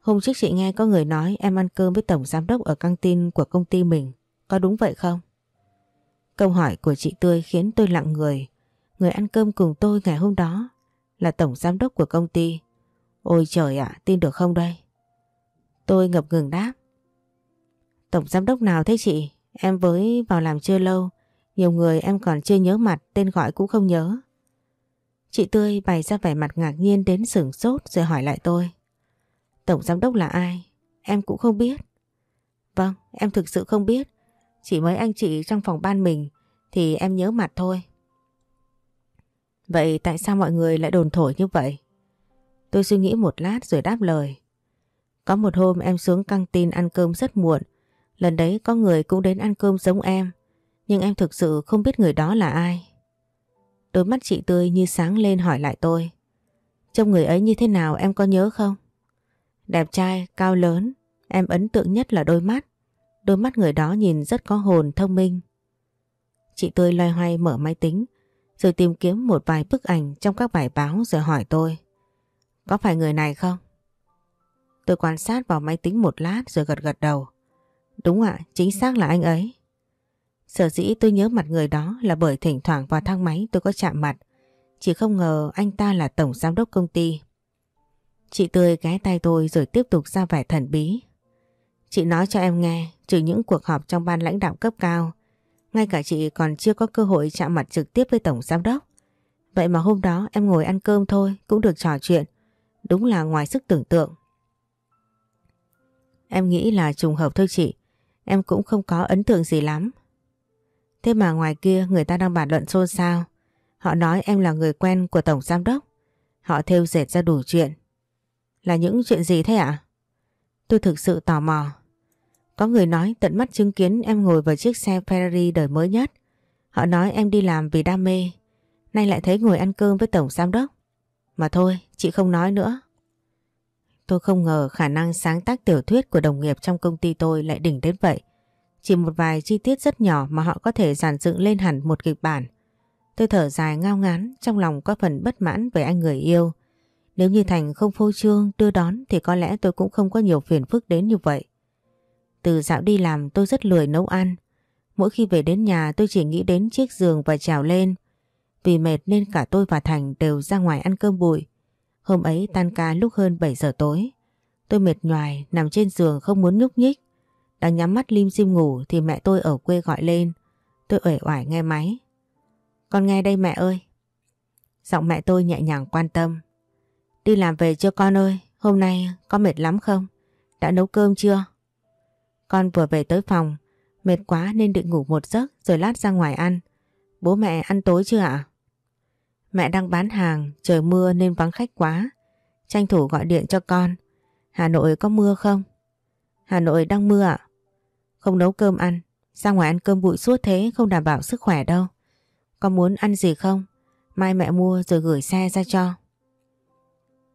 Hôm trước chị nghe có người nói em ăn cơm với tổng giám đốc ở căng tin của công ty mình, có đúng vậy không? Câu hỏi của chị Tươi khiến tôi lặng người. Người ăn cơm cùng tôi ngày hôm đó là tổng giám đốc của công ty. Ôi trời ạ, tin được không đây? Tôi ngập ngừng đáp. Tổng giám đốc nào thế chị? Em với vào làm chưa lâu, nhiều người em còn chưa nhớ mặt, tên gọi cũng không nhớ. Chị Tươi bày ra vẻ mặt ngạc nhiên đến sửng sốt rồi hỏi lại tôi. Tổng giám đốc là ai? Em cũng không biết. Vâng, em thực sự không biết. Chỉ mấy anh chị trong phòng ban mình thì em nhớ mặt thôi. Vậy tại sao mọi người lại đồn thổi như vậy? Tôi suy nghĩ một lát rồi đáp lời. Có một hôm em xuống căng tin ăn cơm rất muộn. Lần đấy có người cũng đến ăn cơm giống em. Nhưng em thực sự không biết người đó là ai. Đôi mắt chị tươi như sáng lên hỏi lại tôi. Trông người ấy như thế nào em có nhớ không? Đẹp trai, cao lớn, em ấn tượng nhất là đôi mắt. Đôi mắt người đó nhìn rất có hồn, thông minh. Chị tươi loay hoay mở máy tính, rồi tìm kiếm một vài bức ảnh trong các bài báo rồi hỏi tôi. Có phải người này không? Tôi quan sát vào máy tính một lát rồi gật gật đầu. Đúng ạ, chính xác là anh ấy. Sở dĩ tôi nhớ mặt người đó là bởi thỉnh thoảng vào thang máy tôi có chạm mặt. Chỉ không ngờ anh ta là tổng giám đốc công ty. Chị Tươi ghé tay tôi rồi tiếp tục ra vẻ thần bí. Chị nói cho em nghe, trừ những cuộc họp trong ban lãnh đạo cấp cao, ngay cả chị còn chưa có cơ hội chạm mặt trực tiếp với tổng giám đốc. Vậy mà hôm đó em ngồi ăn cơm thôi cũng được trò chuyện. Đúng là ngoài sức tưởng tượng. Em nghĩ là trùng hợp thôi chị. Em cũng không có ấn tượng gì lắm. Thế mà ngoài kia người ta đang bàn luận xôn xao. Họ nói em là người quen của Tổng Giám Đốc. Họ thêu dệt ra đủ chuyện. Là những chuyện gì thế ạ? Tôi thực sự tò mò. Có người nói tận mắt chứng kiến em ngồi vào chiếc xe Ferrari đời mới nhất. Họ nói em đi làm vì đam mê. Nay lại thấy ngồi ăn cơm với Tổng Giám Đốc. Mà thôi, chị không nói nữa. Tôi không ngờ khả năng sáng tác tiểu thuyết của đồng nghiệp trong công ty tôi lại đỉnh đến vậy. Chỉ một vài chi tiết rất nhỏ mà họ có thể giàn dựng lên hẳn một kịch bản. Tôi thở dài ngao ngán, trong lòng có phần bất mãn về anh người yêu. Nếu như Thành không phô trương đưa đón thì có lẽ tôi cũng không có nhiều phiền phức đến như vậy. Từ dạo đi làm tôi rất lười nấu ăn. Mỗi khi về đến nhà tôi chỉ nghĩ đến chiếc giường và trào lên. Vì mệt nên cả tôi và Thành đều ra ngoài ăn cơm bụi. Hôm ấy tan ca lúc hơn 7 giờ tối. Tôi mệt nhoài nằm trên giường không muốn nhúc nhích. Đang nhắm mắt lim dim ngủ thì mẹ tôi ở quê gọi lên. Tôi uể oải nghe máy. Con nghe đây mẹ ơi. Giọng mẹ tôi nhẹ nhàng quan tâm. Đi làm về chưa con ơi? Hôm nay có mệt lắm không? Đã nấu cơm chưa? Con vừa về tới phòng. Mệt quá nên định ngủ một giấc rồi lát ra ngoài ăn. Bố mẹ ăn tối chưa ạ? Mẹ đang bán hàng, trời mưa nên vắng khách quá. Tranh thủ gọi điện cho con. Hà Nội có mưa không? Hà Nội đang mưa ạ. Không nấu cơm ăn. Ra ngoài ăn cơm bụi suốt thế không đảm bảo sức khỏe đâu. Con muốn ăn gì không? Mai mẹ mua rồi gửi xe ra cho.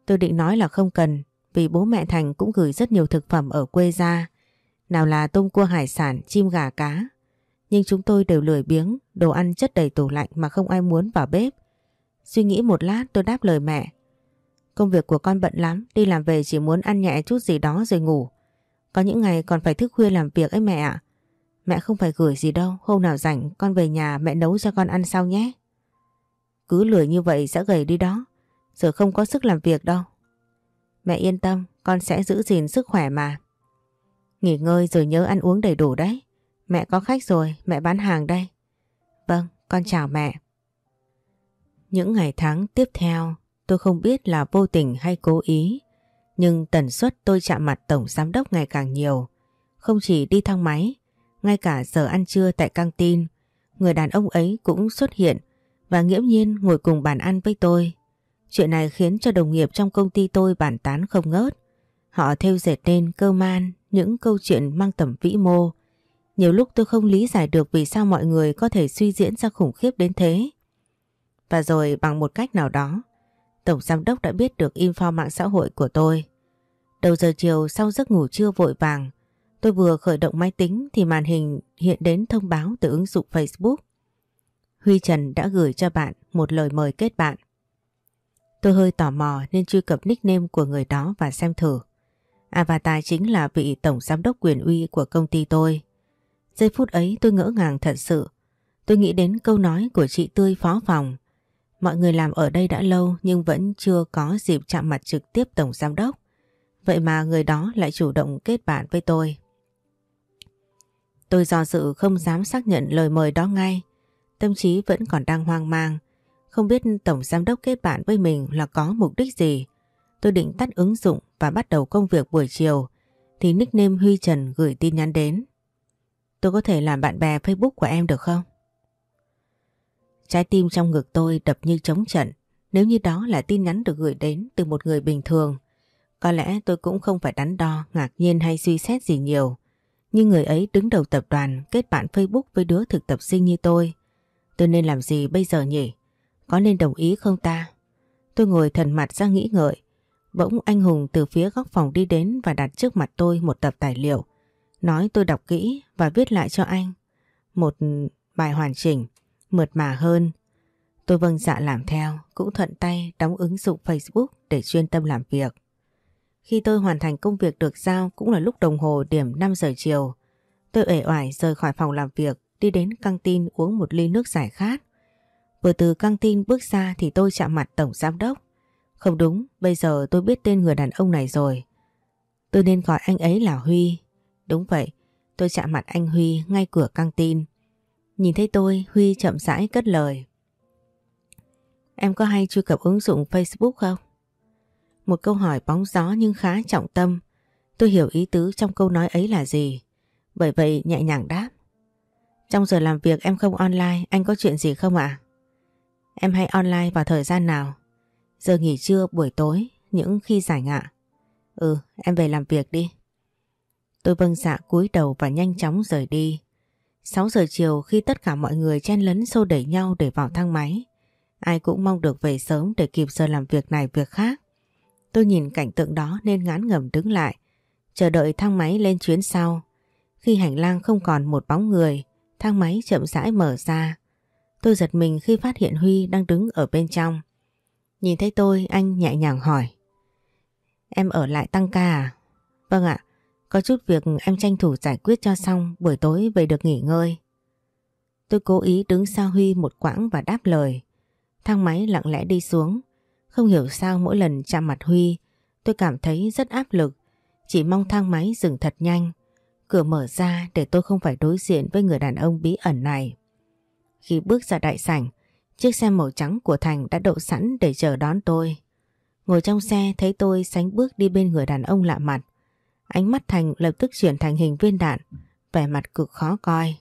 Tôi định nói là không cần vì bố mẹ Thành cũng gửi rất nhiều thực phẩm ở quê ra. Nào là tôm cua hải sản, chim gà cá. Nhưng chúng tôi đều lười biếng, đồ ăn chất đầy tủ lạnh mà không ai muốn vào bếp. Suy nghĩ một lát tôi đáp lời mẹ. Công việc của con bận lắm, đi làm về chỉ muốn ăn nhẹ chút gì đó rồi ngủ. Có những ngày còn phải thức khuya làm việc ấy mẹ ạ. Mẹ không phải gửi gì đâu, hôm nào rảnh con về nhà mẹ nấu cho con ăn sau nhé. Cứ lười như vậy sẽ gầy đi đó, giờ không có sức làm việc đâu. Mẹ yên tâm, con sẽ giữ gìn sức khỏe mà. Nghỉ ngơi rồi nhớ ăn uống đầy đủ đấy. Mẹ có khách rồi, mẹ bán hàng đây. Vâng, con chào mẹ. Những ngày tháng tiếp theo, tôi không biết là vô tình hay cố ý, nhưng tần suất tôi chạm mặt tổng giám đốc ngày càng nhiều. Không chỉ đi thang máy, ngay cả giờ ăn trưa tại căng tin, người đàn ông ấy cũng xuất hiện và nghiễm nhiên ngồi cùng bàn ăn với tôi. Chuyện này khiến cho đồng nghiệp trong công ty tôi bàn tán không ngớt. Họ theo dệt nên cơ man những câu chuyện mang tầm vĩ mô. Nhiều lúc tôi không lý giải được vì sao mọi người có thể suy diễn ra khủng khiếp đến thế. Và rồi bằng một cách nào đó, Tổng Giám Đốc đã biết được info mạng xã hội của tôi. Đầu giờ chiều sau giấc ngủ trưa vội vàng, tôi vừa khởi động máy tính thì màn hình hiện đến thông báo từ ứng dụng Facebook. Huy Trần đã gửi cho bạn một lời mời kết bạn. Tôi hơi tò mò nên truy cập nickname của người đó và xem thử. Avatar chính là vị tổng giám đốc quyền uy của công ty tôi. Giây phút ấy tôi ngỡ ngàng thật sự. Tôi nghĩ đến câu nói của chị Tươi phó phòng. Mọi người làm ở đây đã lâu nhưng vẫn chưa có dịp chạm mặt trực tiếp tổng giám đốc. Vậy mà người đó lại chủ động kết bạn với tôi. Tôi do dự không dám xác nhận lời mời đó ngay. Tâm trí vẫn còn đang hoang mang. Không biết tổng giám đốc kết bạn với mình là có mục đích gì. Tôi định tắt ứng dụng và bắt đầu công việc buổi chiều, thì nickname Huy Trần gửi tin nhắn đến. Tôi có thể làm bạn bè Facebook của em được không? Trái tim trong ngực tôi đập như trống trận nếu như đó là tin nhắn được gửi đến từ một người bình thường. Có lẽ tôi cũng không phải đắn đo, ngạc nhiên hay suy xét gì nhiều. Nhưng người ấy đứng đầu tập đoàn kết bạn Facebook với đứa thực tập sinh như tôi. Tôi nên làm gì bây giờ nhỉ? Có nên đồng ý không ta? Tôi ngồi thần mặt ra nghĩ ngợi. Bỗng anh Hùng từ phía góc phòng đi đến và đặt trước mặt tôi một tập tài liệu. Nói tôi đọc kỹ và viết lại cho anh. Một bài hoàn chỉnh, mượt mà hơn. Tôi vâng dạ làm theo, cũng thuận tay đóng ứng dụng Facebook để chuyên tâm làm việc. Khi tôi hoàn thành công việc được giao cũng là lúc đồng hồ điểm 5 giờ chiều. Tôi uể oải rời khỏi phòng làm việc đi đến căng tin uống một ly nước giải khát. Vừa từ căng tin bước ra thì tôi chạm mặt tổng giám đốc. Không đúng, bây giờ tôi biết tên người đàn ông này rồi. Tôi nên gọi anh ấy là Huy. Đúng vậy, tôi chạm mặt anh Huy ngay cửa căng tin. Nhìn thấy tôi, Huy chậm rãi cất lời. Em có hay truy cập ứng dụng Facebook không? Một câu hỏi bóng gió nhưng khá trọng tâm. Tôi hiểu ý tứ trong câu nói ấy là gì. Bởi vậy nhẹ nhàng đáp. Trong giờ làm việc em không online, anh có chuyện gì không ạ? Em hay online vào thời gian nào? Giờ nghỉ trưa buổi tối, những khi rảnh ạ. Ừ, em về làm việc đi. Tôi vâng dạ cúi đầu và nhanh chóng rời đi. 6 giờ chiều khi tất cả mọi người chen lấn xô đẩy nhau để vào thang máy. Ai cũng mong được về sớm để kịp giờ làm việc này việc khác. Tôi nhìn cảnh tượng đó nên ngán ngẩm đứng lại, chờ đợi thang máy lên chuyến sau. Khi hành lang không còn một bóng người, thang máy chậm rãi mở ra. Tôi giật mình khi phát hiện Huy đang đứng ở bên trong. Nhìn thấy tôi, anh nhẹ nhàng hỏi. Em ở lại tăng ca à? Vâng ạ, có chút việc em tranh thủ giải quyết cho xong buổi tối về được nghỉ ngơi. Tôi cố ý đứng xa Huy một quãng và đáp lời. Thang máy lặng lẽ đi xuống. Không hiểu sao mỗi lần chạm mặt Huy tôi cảm thấy rất áp lực. Chỉ mong thang máy dừng thật nhanh. Cửa mở ra để tôi không phải đối diện với người đàn ông bí ẩn này. Khi bước ra đại sảnh, chiếc xe màu trắng của Thành đã đậu sẵn để chờ đón tôi. Ngồi trong xe thấy tôi sánh bước đi bên người đàn ông lạ mặt. Ánh mắt Thành lập tức chuyển thành hình viên đạn, vẻ mặt cực khó coi.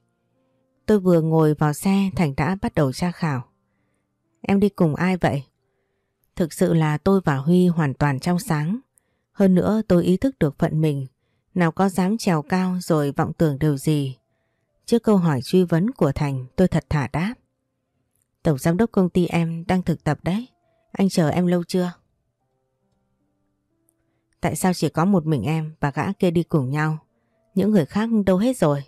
Tôi vừa ngồi vào xe Thành đã bắt đầu tra khảo. Em đi cùng ai vậy? Thực sự là tôi và Huy hoàn toàn trong sáng. Hơn nữa tôi ý thức được phận mình. Nào có dám trèo cao rồi vọng tưởng điều gì. Trước câu hỏi truy vấn của Thành tôi thật thả đáp. Tổng giám đốc công ty em đang thực tập đấy. Anh chờ em lâu chưa? Tại sao chỉ có một mình em và gã kia đi cùng nhau? Những người khác đâu hết rồi?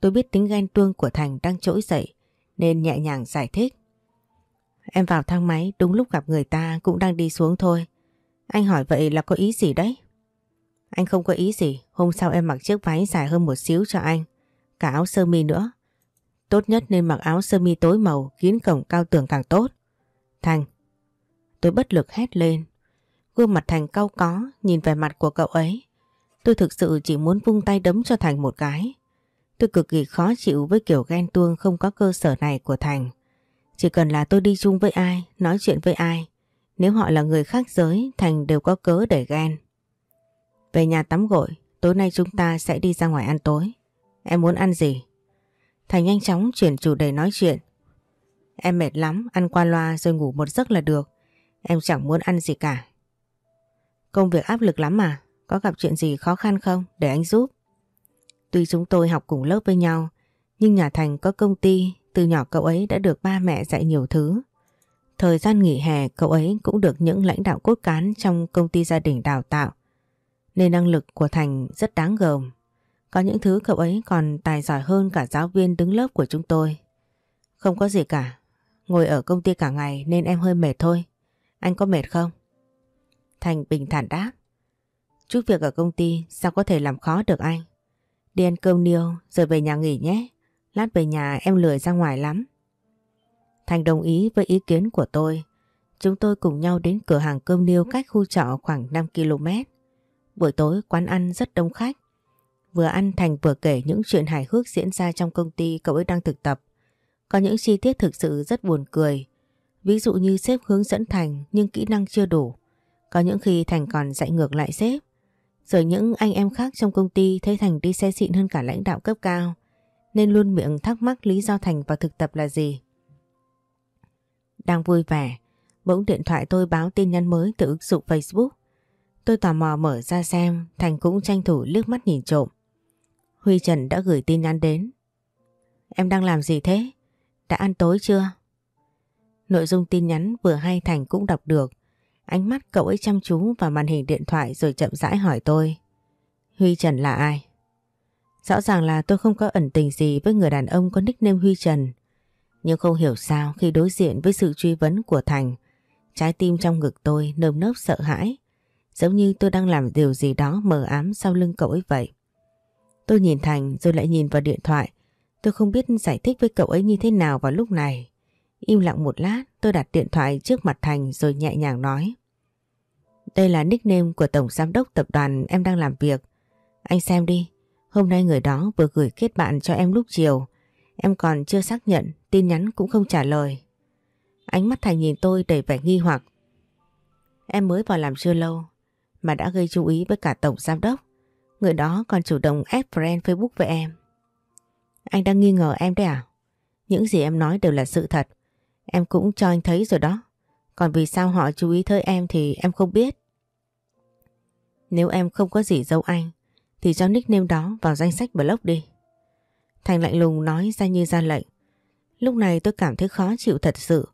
Tôi biết tính ghen tuông của Thành đang trỗi dậy nên nhẹ nhàng giải thích. Em vào thang máy đúng lúc gặp người ta cũng đang đi xuống thôi. Anh hỏi vậy là có ý gì đấy? Anh không có ý gì, hôm sau em mặc chiếc váy dài hơn một xíu cho anh. Cả áo sơ mi nữa. Tốt nhất nên mặc áo sơ mi tối màu kín cổng cao tường càng tốt. Thành. Tôi bất lực hét lên. Gương mặt Thành cau có nhìn về mặt của cậu ấy. Tôi thực sự chỉ muốn vung tay đấm cho Thành một cái. Tôi cực kỳ khó chịu với kiểu ghen tuông không có cơ sở này của Thành. Chỉ cần là tôi đi chung với ai, nói chuyện với ai, nếu họ là người khác giới, Thành đều có cớ để ghen. Về nhà tắm gội, tối nay chúng ta sẽ đi ra ngoài ăn tối. Em muốn ăn gì? Thành nhanh chóng chuyển chủ đề nói chuyện. Em mệt lắm, ăn qua loa rồi ngủ một giấc là được. Em chẳng muốn ăn gì cả. Công việc áp lực lắm mà, có gặp chuyện gì khó khăn không? Để anh giúp. Tuy chúng tôi học cùng lớp với nhau, nhưng nhà Thành có công ty từ nhỏ cậu ấy đã được ba mẹ dạy nhiều thứ. Thời gian nghỉ hè cậu ấy cũng được những lãnh đạo cốt cán trong công ty gia đình đào tạo. Nên năng lực của Thành rất đáng gờm. Có những thứ cậu ấy còn tài giỏi hơn cả giáo viên đứng lớp của chúng tôi. Không có gì cả. Ngồi ở công ty cả ngày nên em hơi mệt thôi. Anh có mệt không? Thành bình thản đáp. Chút việc ở công ty, sao có thể làm khó được anh? Đi ăn cơm niêu rồi về nhà nghỉ nhé. Lát về nhà em lười ra ngoài lắm. Thành đồng ý với ý kiến của tôi. Chúng tôi cùng nhau đến cửa hàng cơm niêu cách khu trọ khoảng 5 km. Buổi tối, quán ăn rất đông khách. Vừa ăn, Thành vừa kể những chuyện hài hước diễn ra trong công ty cậu ấy đang thực tập. Có những chi tiết thực sự rất buồn cười. Ví dụ như sếp hướng dẫn Thành, nhưng kỹ năng chưa đủ. Có những khi Thành còn dạy ngược lại sếp. Rồi những anh em khác trong công ty thấy Thành đi xe xịn hơn cả lãnh đạo cấp cao nên luôn miệng thắc mắc lý do Thành vào thực tập là gì. Đang vui vẻ, bỗng điện thoại tôi báo tin nhắn mới từ ứng dụng Facebook. Tôi tò mò mở ra xem, Thành cũng tranh thủ liếc mắt nhìn trộm. Huy Trần đã gửi tin nhắn đến. Em đang làm gì thế? Đã ăn tối chưa? Nội dung tin nhắn vừa hay Thành cũng đọc được. Ánh mắt cậu ấy chăm chú vào màn hình điện thoại rồi chậm rãi hỏi tôi. Huy Trần là ai? Rõ ràng là tôi không có ẩn tình gì với người đàn ông có nickname Huy Trần. Nhưng không hiểu sao khi đối diện với sự truy vấn của Thành, trái tim trong ngực tôi nơm nớp sợ hãi. Giống như tôi đang làm điều gì đó mờ ám sau lưng cậu ấy vậy. Tôi nhìn Thành rồi lại nhìn vào điện thoại, Tôi không biết giải thích với cậu ấy như thế nào vào lúc này. Im lặng một lát tôi đặt điện thoại trước mặt Thành rồi nhẹ nhàng nói. Đây là nickname của Tổng Giám đốc Tập đoàn em đang làm việc. Anh xem đi, hôm nay người đó vừa gửi kết bạn cho em lúc chiều. Em còn chưa xác nhận, tin nhắn cũng không trả lời. Ánh mắt Thành nhìn tôi đầy vẻ nghi hoặc. Em mới vào làm chưa lâu, mà đã gây chú ý với cả Tổng Giám đốc. Người đó còn chủ động add friend Facebook với em. Anh đang nghi ngờ em đấy à? Những gì em nói đều là sự thật. Em cũng cho anh thấy rồi đó. Còn vì sao họ chú ý tới em thì em không biết. Nếu em không có gì giấu anh thì cho nickname đó vào danh sách blog đi. Thành lạnh lùng nói ra như ra lệnh. Lúc này tôi cảm thấy khó chịu thật sự.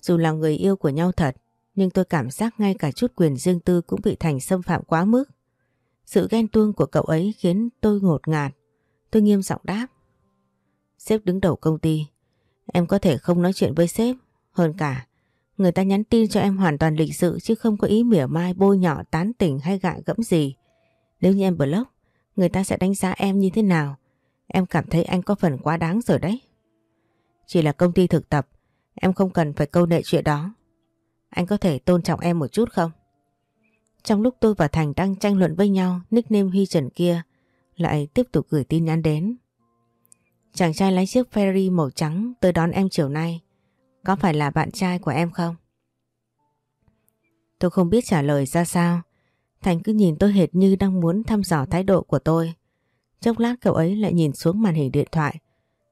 Dù là người yêu của nhau thật nhưng tôi cảm giác ngay cả chút quyền riêng tư cũng bị Thành xâm phạm quá mức. Sự ghen tuông của cậu ấy khiến tôi ngột ngạt. Tôi nghiêm giọng đáp. Sếp đứng đầu công ty. Em có thể không nói chuyện với sếp. Hơn cả, người ta nhắn tin cho em hoàn toàn lịch sự chứ không có ý mỉa mai bôi nhọ tán tỉnh hay gạ gẫm gì. Nếu như em block, người ta sẽ đánh giá em như thế nào? Em cảm thấy anh có phần quá đáng rồi đấy. Chỉ là công ty thực tập, em không cần phải câu nệ chuyện đó. Anh có thể tôn trọng em một chút không? Trong lúc tôi và Thành đang tranh luận với nhau, nickname Huy Trần kia lại tiếp tục gửi tin nhắn đến. Chàng trai lái chiếc ferry màu trắng tới đón em chiều nay. Có phải là bạn trai của em không? Tôi không biết trả lời ra sao. Thành cứ nhìn tôi hệt như đang muốn thăm dò thái độ của tôi. Chốc lát cậu ấy lại nhìn xuống màn hình điện thoại.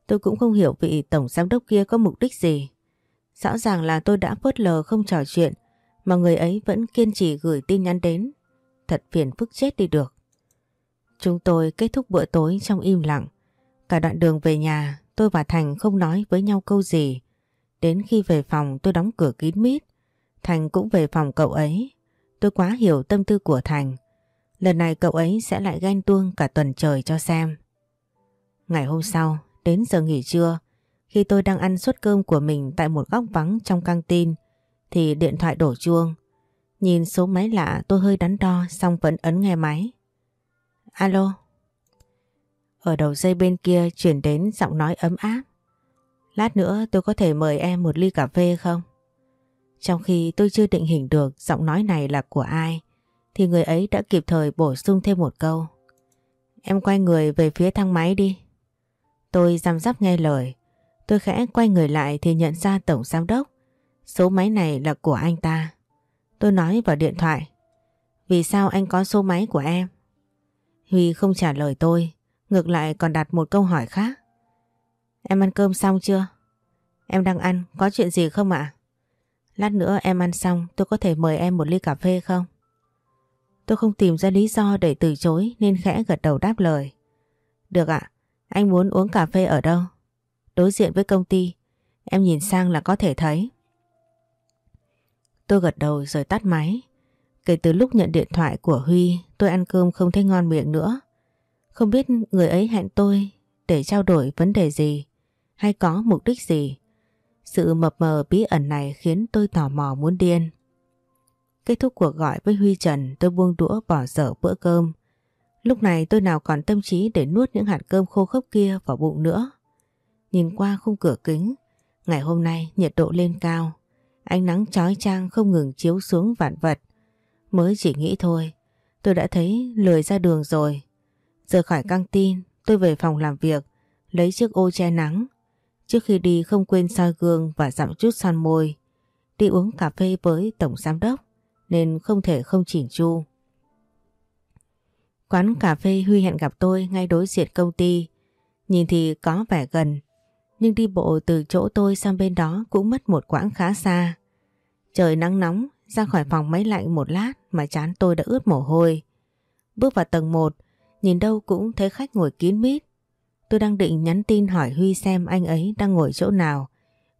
Tôi cũng không hiểu vị tổng giám đốc kia có mục đích gì. Rõ ràng là tôi đã phớt lờ không trò chuyện, mà người ấy vẫn kiên trì gửi tin nhắn đến. Thật phiền phức chết đi được. Chúng tôi kết thúc bữa tối trong im lặng. Cả đoạn đường về nhà, tôi và Thành không nói với nhau câu gì. Đến khi về phòng tôi đóng cửa kín mít. Thành cũng về phòng cậu ấy. Tôi quá hiểu tâm tư của Thành. Lần này cậu ấy sẽ lại ghen tuông cả tuần trời cho xem. Ngày hôm sau, đến giờ nghỉ trưa, khi tôi đang ăn suất cơm của mình tại một góc vắng trong căng tin, thì điện thoại đổ chuông. Nhìn số máy lạ tôi hơi đắn đo xong vẫn ấn nghe máy. Alo? Ở đầu dây bên kia chuyển đến giọng nói ấm áp. Lát nữa tôi có thể mời em một ly cà phê không? Trong khi tôi chưa định hình được giọng nói này là của ai, thì người ấy đã kịp thời bổ sung thêm một câu. Em quay người về phía thang máy đi. Tôi giam giáp nghe lời. Tôi khẽ quay người lại thì nhận ra tổng giám đốc. Số máy này là của anh ta. Tôi nói vào điện thoại. Vì sao anh có số máy của em? Huy không trả lời tôi. Ngược lại còn đặt một câu hỏi khác. Em ăn cơm xong chưa? Em đang ăn, có chuyện gì không ạ? Lát nữa em ăn xong tôi có thể mời em một ly cà phê không? Tôi không tìm ra lý do để từ chối nên khẽ gật đầu đáp lời. Được ạ, anh muốn uống cà phê ở đâu? Đối diện với công ty, em nhìn sang là có thể thấy. Tôi gật đầu rồi tắt máy. Kể từ lúc nhận điện thoại của Huy, tôi ăn cơm không thấy ngon miệng nữa. Không biết người ấy hẹn tôi để trao đổi vấn đề gì hay có mục đích gì. Sự mập mờ bí ẩn này khiến tôi tò mò muốn điên. Kết thúc cuộc gọi với Huy Trần tôi buông đũa bỏ dở bữa cơm. Lúc này tôi nào còn tâm trí để nuốt những hạt cơm khô khốc kia vào bụng nữa. Nhìn qua khung cửa kính, ngày hôm nay nhiệt độ lên cao. Ánh nắng chói chang không ngừng chiếu xuống vạn vật. Mới chỉ nghĩ thôi, tôi đã thấy lười ra đường rồi. Rời khỏi căng tin, tôi về phòng làm việc, lấy chiếc ô che nắng. Trước khi đi không quên soi gương và dặm chút son môi. Đi uống cà phê với tổng giám đốc, nên không thể không chỉnh chu. Quán cà phê Huy hẹn gặp tôi ngay đối diện công ty. Nhìn thì có vẻ gần, nhưng đi bộ từ chỗ tôi sang bên đó cũng mất một quãng khá xa. Trời nắng nóng, ra khỏi phòng máy lạnh một lát mà chán tôi đã ướt mồ hôi. Bước vào tầng 1, nhìn đâu cũng thấy khách ngồi kín mít. Tôi đang định nhắn tin hỏi Huy xem anh ấy đang ngồi chỗ nào,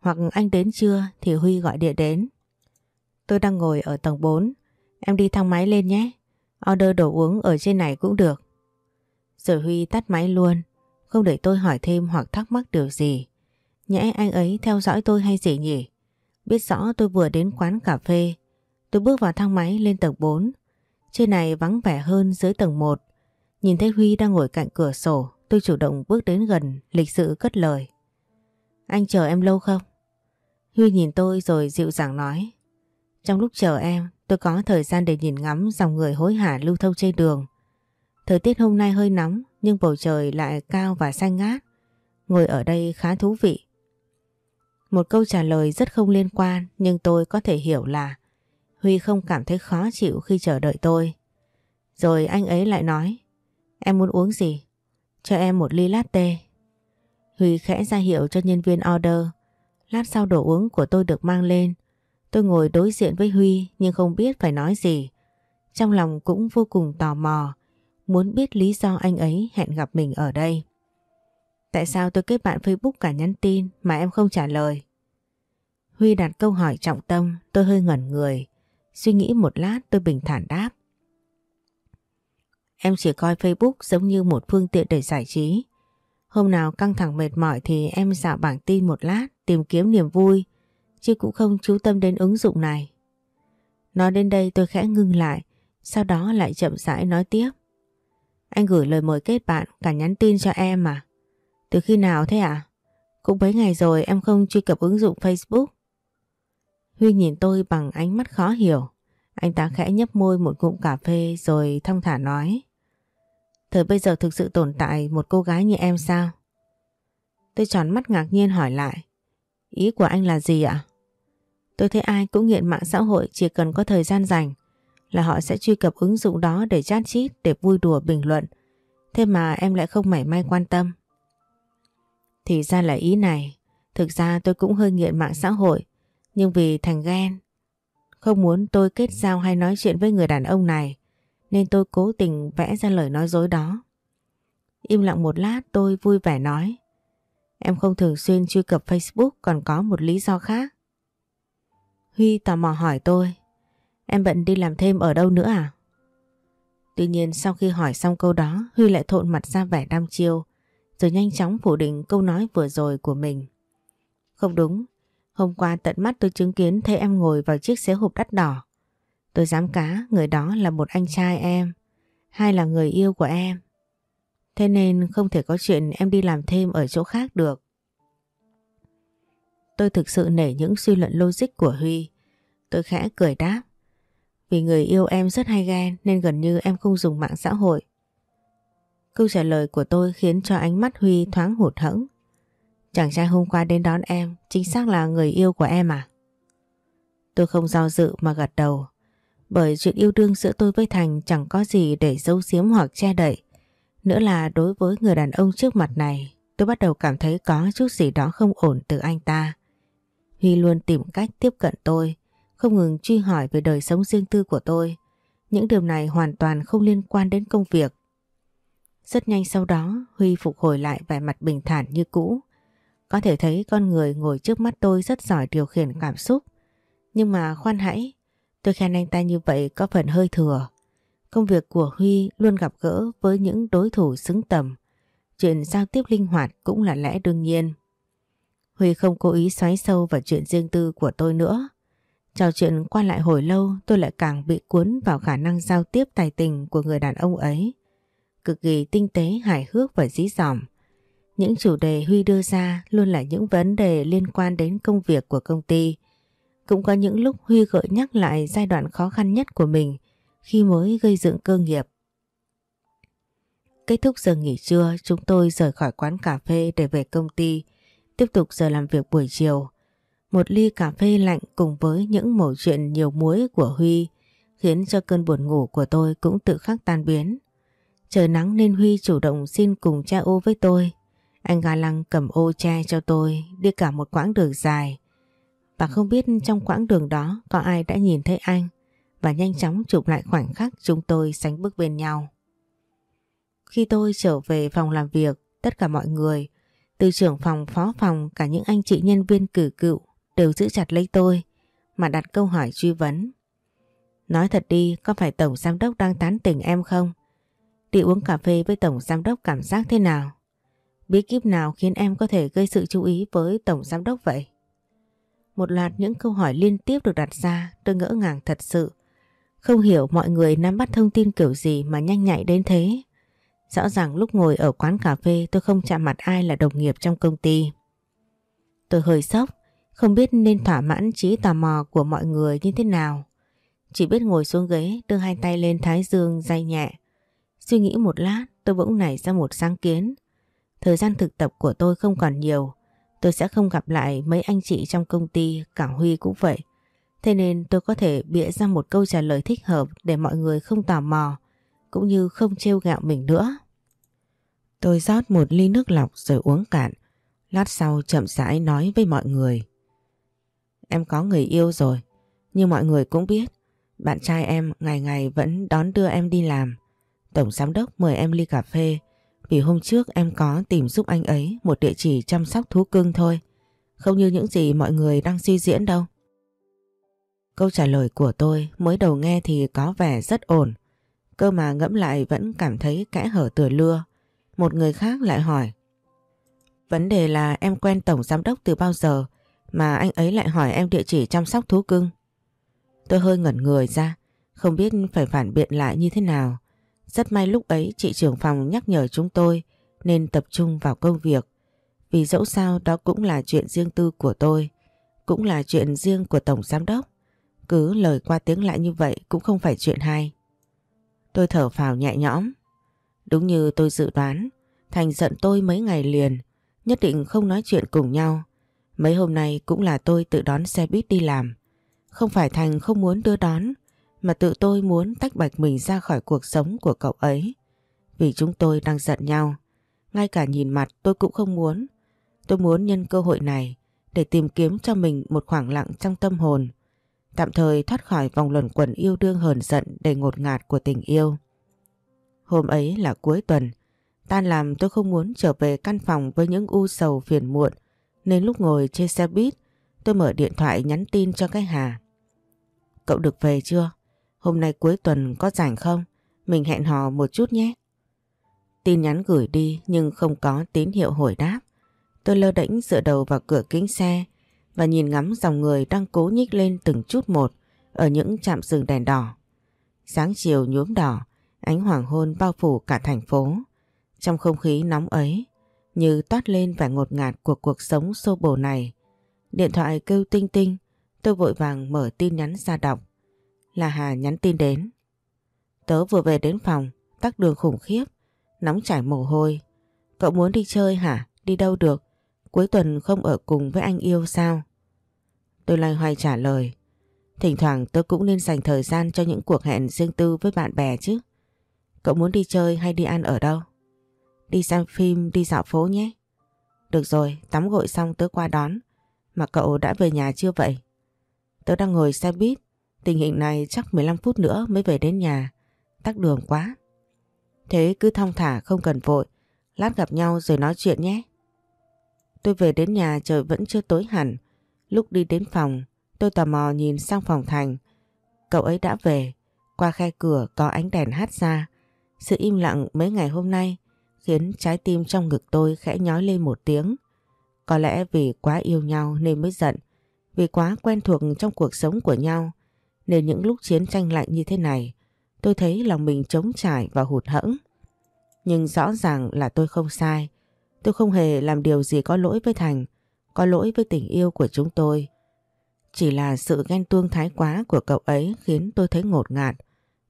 hoặc anh đến chưa thì Huy gọi điện đến. Tôi đang ngồi ở tầng 4, em đi thang máy lên nhé, order đồ uống ở trên này cũng được. Rồi Huy tắt máy luôn, không để tôi hỏi thêm hoặc thắc mắc điều gì. Nhẽ anh ấy theo dõi tôi hay gì nhỉ? Biết rõ tôi vừa đến quán cà phê. Tôi bước vào thang máy lên tầng 4. Trên này vắng vẻ hơn dưới tầng 1. Nhìn thấy Huy đang ngồi cạnh cửa sổ, tôi chủ động bước đến gần, lịch sự cất lời. Anh chờ em lâu không? Huy nhìn tôi rồi dịu dàng nói. Trong lúc chờ em, tôi có thời gian để nhìn ngắm dòng người hối hả lưu thông trên đường. Thời tiết hôm nay hơi nóng, nhưng bầu trời lại cao và xanh ngát. Ngồi ở đây khá thú vị. Một câu trả lời rất không liên quan, nhưng tôi có thể hiểu là Huy không cảm thấy khó chịu khi chờ đợi tôi. Rồi anh ấy lại nói, em muốn uống gì? Cho em một ly latte. Huy khẽ ra hiệu cho nhân viên order. Lát sau đồ uống của tôi được mang lên. Tôi ngồi đối diện với Huy nhưng không biết phải nói gì. Trong lòng cũng vô cùng tò mò, muốn biết lý do anh ấy hẹn gặp mình ở đây. Tại sao tôi kết bạn Facebook cả nhắn tin mà em không trả lời? Huy đặt câu hỏi trọng tâm, tôi hơi ngẩn người. Suy nghĩ một lát tôi bình thản đáp. Em chỉ coi Facebook giống như một phương tiện để giải trí. Hôm nào căng thẳng mệt mỏi thì em dạo bảng tin một lát tìm kiếm niềm vui, chứ cũng không chú tâm đến ứng dụng này. Nói đến đây tôi khẽ ngưng lại, sau đó lại chậm rãi nói tiếp. Anh gửi lời mời kết bạn cả nhắn tin cho em mà. Từ khi nào thế ạ? À? Cũng mấy ngày rồi em không truy cập ứng dụng Facebook. Huy nhìn tôi bằng ánh mắt khó hiểu. Anh ta khẽ nhấp môi một ngụm cà phê rồi thong thả nói. Thời bây giờ thực sự tồn tại một cô gái như em sao? Tôi tròn mắt ngạc nhiên hỏi lại. Ý của anh là gì ạ? Tôi thấy ai cũng nghiện mạng xã hội chỉ cần có thời gian rảnh là họ sẽ truy cập ứng dụng đó để chat chít, để vui đùa bình luận. Thế mà em lại không mảy may quan tâm. Thì ra là ý này. Thực ra tôi cũng hơi nghiện mạng xã hội. Nhưng vì thành ghen, không muốn tôi kết giao hay nói chuyện với người đàn ông này, nên tôi cố tình vẽ ra lời nói dối đó. Im lặng một lát tôi vui vẻ nói. Em không thường xuyên truy cập Facebook còn có một lý do khác. Huy tò mò hỏi tôi. Em bận đi làm thêm ở đâu nữa à? Tuy nhiên sau khi hỏi xong câu đó Huy lại thộn mặt ra vẻ đăm chiêu rồi nhanh chóng phủ định câu nói vừa rồi của mình. Không đúng, hôm qua tận mắt tôi chứng kiến thấy em ngồi vào chiếc xế hộp đắt đỏ. Tôi dám cá người đó là một anh trai em, hay là người yêu của em. Thế nên không thể có chuyện em đi làm thêm ở chỗ khác được. Tôi thực sự nể những suy luận logic của Huy. Tôi khẽ cười đáp. Vì người yêu em rất hay ghen nên gần như em không dùng mạng xã hội. Câu trả lời của tôi khiến cho ánh mắt Huy thoáng hụt hẫng. Chàng trai hôm qua đến đón em chính xác là người yêu của em à? Tôi không do dự mà gật đầu. Bởi chuyện yêu đương giữa tôi với Thành chẳng có gì để giấu giếm hoặc che đậy. Nữa là đối với người đàn ông trước mặt này, tôi bắt đầu cảm thấy có chút gì đó không ổn từ anh ta. Huy luôn tìm cách tiếp cận tôi, không ngừng truy hỏi về đời sống riêng tư của tôi. Những điều này hoàn toàn không liên quan đến công việc. Rất nhanh sau đó Huy phục hồi lại vẻ mặt bình thản như cũ. Có thể thấy con người ngồi trước mắt tôi rất giỏi điều khiển cảm xúc. Nhưng mà khoan hãy, tôi khen anh ta như vậy có phần hơi thừa. Công việc của Huy luôn gặp gỡ với những đối thủ xứng tầm. Chuyện giao tiếp linh hoạt cũng là lẽ đương nhiên. Huy không cố ý xoáy sâu vào chuyện riêng tư của tôi nữa. Trò chuyện qua lại hồi lâu tôi lại càng bị cuốn vào khả năng giao tiếp tài tình của người đàn ông ấy. Cực kỳ tinh tế, hài hước và dí dỏm. Những chủ đề Huy đưa ra luôn là những vấn đề liên quan đến công việc của công ty. Cũng có những lúc Huy gợi nhắc lại giai đoạn khó khăn nhất của mình khi mới gây dựng cơ nghiệp. Kết thúc giờ nghỉ trưa, chúng tôi rời khỏi quán cà phê để về công ty, tiếp tục giờ làm việc buổi chiều. Một ly cà phê lạnh cùng với những mẩu chuyện nhiều muối của Huy khiến cho cơn buồn ngủ của tôi cũng tự khắc tan biến. Trời nắng nên Huy chủ động xin cùng cha ô với tôi. Anh ga lăng cầm ô che cho tôi đi cả một quãng đường dài. Và không biết trong quãng đường đó có ai đã nhìn thấy anh và nhanh chóng chụp lại khoảnh khắc chúng tôi sánh bước bên nhau. Khi tôi trở về phòng làm việc, tất cả mọi người, từ trưởng phòng, phó phòng, cả những anh chị nhân viên cử cựu đều giữ chặt lấy tôi mà đặt câu hỏi truy vấn. Nói thật đi, có phải Tổng Giám Đốc đang tán tỉnh em không? Đi uống cà phê với Tổng Giám Đốc cảm giác thế nào? Bí kíp nào khiến em có thể gây sự chú ý với Tổng Giám Đốc vậy? Một loạt những câu hỏi liên tiếp được đặt ra tôi ngỡ ngàng thật sự. Không hiểu mọi người nắm bắt thông tin kiểu gì mà nhanh nhạy đến thế. Rõ ràng lúc ngồi ở quán cà phê tôi không chạm mặt ai là đồng nghiệp trong công ty. Tôi hơi sốc, không biết nên thỏa mãn trí tò mò của mọi người như thế nào. Chỉ biết ngồi xuống ghế đưa hai tay lên thái dương day nhẹ. Suy nghĩ một lát tôi bỗng nảy ra một sáng kiến. Thời gian thực tập của tôi không còn nhiều. Tôi sẽ không gặp lại mấy anh chị trong công ty, cả Huy cũng vậy. Thế nên tôi có thể bịa ra một câu trả lời thích hợp để mọi người không tò mò, cũng như không trêu gạo mình nữa. Tôi rót một ly nước lọc rồi uống cạn. Lát sau chậm rãi nói với mọi người. Em có người yêu rồi, nhưng mọi người cũng biết bạn trai em ngày ngày vẫn đón đưa em đi làm. Tổng giám đốc mời em ly cà phê vì hôm trước em có tìm giúp anh ấy một địa chỉ chăm sóc thú cưng thôi. Không như những gì mọi người đang suy diễn đâu. Câu trả lời của tôi mới đầu nghe thì có vẻ rất ổn. Cơ mà ngẫm lại vẫn cảm thấy kẽ hở tựa lưa. Một người khác lại hỏi. Vấn đề là em quen tổng giám đốc từ bao giờ mà anh ấy lại hỏi em địa chỉ chăm sóc thú cưng. Tôi hơi ngẩn người ra, không biết phải phản biện lại như thế nào. Rất may lúc ấy chị trưởng phòng nhắc nhở chúng tôi nên tập trung vào công việc. Vì dẫu sao đó cũng là chuyện riêng tư của tôi, cũng là chuyện riêng của Tổng Giám Đốc. Cứ lời qua tiếng lại như vậy cũng không phải chuyện hay. Tôi thở phào nhẹ nhõm. Đúng như tôi dự đoán, Thành giận tôi mấy ngày liền, nhất định không nói chuyện cùng nhau. Mấy hôm nay cũng là tôi tự đón xe buýt đi làm. Không phải Thành không muốn đưa đón, mà tự tôi muốn tách bạch mình ra khỏi cuộc sống của cậu ấy. Vì chúng tôi đang giận nhau. Ngay cả nhìn mặt tôi cũng không muốn. Tôi muốn nhân cơ hội này để tìm kiếm cho mình một khoảng lặng trong tâm hồn. Tạm thời thoát khỏi vòng luẩn quẩn yêu đương hờn giận đầy ngột ngạt của tình yêu. Hôm ấy là cuối tuần. Tan làm tôi không muốn trở về căn phòng với những u sầu phiền muộn. Nên lúc ngồi trên xe buýt, tôi mở điện thoại nhắn tin cho cái Hà. Cậu được về chưa? Hôm nay cuối tuần có rảnh không? Mình hẹn hò một chút nhé. Tin nhắn gửi đi nhưng không có tín hiệu hồi đáp. Tôi lơ đễnh dựa đầu vào cửa kính xe và nhìn ngắm dòng người đang cố nhích lên từng chút một ở những trạm dừng đèn đỏ. Sáng chiều nhuốm đỏ, ánh hoàng hôn bao phủ cả thành phố. Trong không khí nóng ấy, như toát lên vẻ ngột ngạt của cuộc sống xô bồ này. Điện thoại kêu tinh tinh, tôi vội vàng mở tin nhắn ra đọc là Hà nhắn tin đến. Tớ vừa về đến phòng, tắc đường khủng khiếp, nóng chảy mồ hôi. Cậu muốn đi chơi hả? Đi đâu được? Cuối tuần không ở cùng với anh yêu sao? Tôi loay hoay trả lời. Thỉnh thoảng tớ cũng nên dành thời gian cho những cuộc hẹn riêng tư với bạn bè chứ. Cậu muốn đi chơi hay đi ăn ở đâu? Đi xem phim, đi dạo phố nhé. Được rồi, tắm gội xong tớ qua đón. Mà cậu đã về nhà chưa vậy? Tớ đang ngồi xe buýt Tình hình này chắc 15 phút nữa mới về đến nhà. Tắc đường quá. Thế cứ thong thả không cần vội. Lát gặp nhau rồi nói chuyện nhé. Tôi về đến nhà trời vẫn chưa tối hẳn. Lúc đi đến phòng, tôi tò mò nhìn sang phòng Thành. Cậu ấy đã về. Qua khe cửa có ánh đèn hát ra. Sự im lặng mấy ngày hôm nay khiến trái tim trong ngực tôi khẽ nhói lên một tiếng. Có lẽ vì quá yêu nhau nên mới giận. Vì quá quen thuộc trong cuộc sống của nhau nên những lúc chiến tranh lạnh như thế này tôi thấy lòng mình trống trải và hụt hẫng. Nhưng rõ ràng là tôi không sai. Tôi không hề làm điều gì có lỗi với Thành, có lỗi với tình yêu của chúng tôi. Chỉ là sự ghen tuông thái quá của cậu ấy khiến tôi thấy ngột ngạt.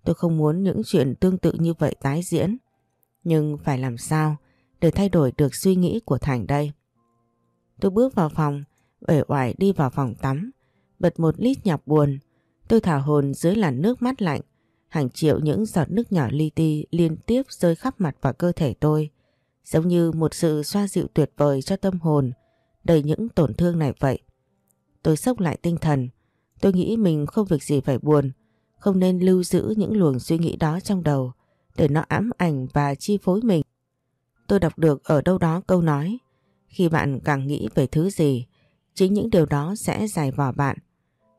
Tôi không muốn những chuyện tương tự như vậy tái diễn. Nhưng phải làm sao để thay đổi được suy nghĩ của Thành đây? Tôi bước vào phòng, uể oải đi vào phòng tắm, bật một lít nhạc buồn, Tôi thả hồn dưới làn nước mát lạnh, hàng triệu những giọt nước nhỏ li ti liên tiếp rơi khắp mặt và cơ thể tôi, giống như một sự xoa dịu tuyệt vời cho tâm hồn, đầy những tổn thương này vậy. Tôi sốc lại tinh thần, tôi nghĩ mình không việc gì phải buồn, không nên lưu giữ những luồng suy nghĩ đó trong đầu để nó ám ảnh và chi phối mình. Tôi đọc được ở đâu đó câu nói, khi bạn càng nghĩ về thứ gì, chính những điều đó sẽ dài vào bạn.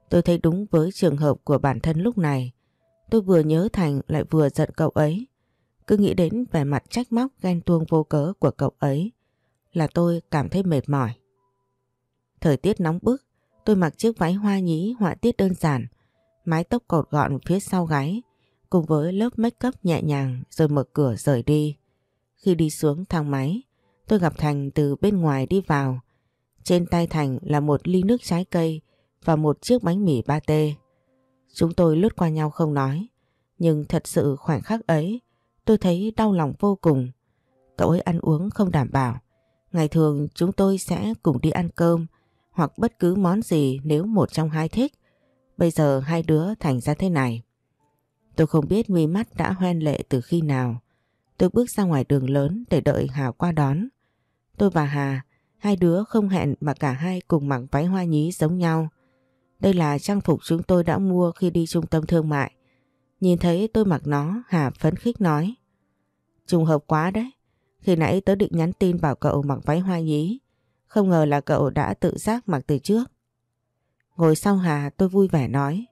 Tôi thấy đúng với trường hợp của bản thân lúc này. Tôi vừa nhớ Thành lại vừa giận cậu ấy. Cứ nghĩ đến vẻ mặt trách móc ghen tuông vô cớ của cậu ấy là tôi cảm thấy mệt mỏi. Thời tiết nóng bức, tôi mặc chiếc váy hoa nhí họa tiết đơn giản, mái tóc cột gọn phía sau gáy, cùng với lớp make up nhẹ nhàng rồi mở cửa rời đi. Khi đi xuống thang máy, tôi gặp Thành từ bên ngoài đi vào. Trên tay Thành là một ly nước trái cây và một chiếc bánh mì ba tê. Chúng tôi lướt qua nhau không nói, nhưng thật sự khoảnh khắc ấy tôi thấy đau lòng vô cùng. Cậu ấy ăn uống không đảm bảo. Ngày thường chúng tôi sẽ cùng đi ăn cơm hoặc bất cứ món gì nếu một trong hai thích. Bây giờ hai đứa thành ra thế này. Tôi không biết mi mắt đã hoen lệ từ khi nào. Tôi bước ra ngoài đường lớn để đợi Hà qua đón. Tôi và Hà, hai đứa không hẹn mà cả hai cùng mặc váy hoa nhí giống nhau. Đây là trang phục chúng tôi đã mua khi đi trung tâm thương mại. Nhìn thấy tôi mặc nó, Hà phấn khích nói. Trùng hợp quá đấy. Khi nãy tớ định nhắn tin bảo cậu mặc váy hoa nhí. Không ngờ là cậu đã tự giác mặc từ trước. Ngồi sau Hà tôi vui vẻ nói.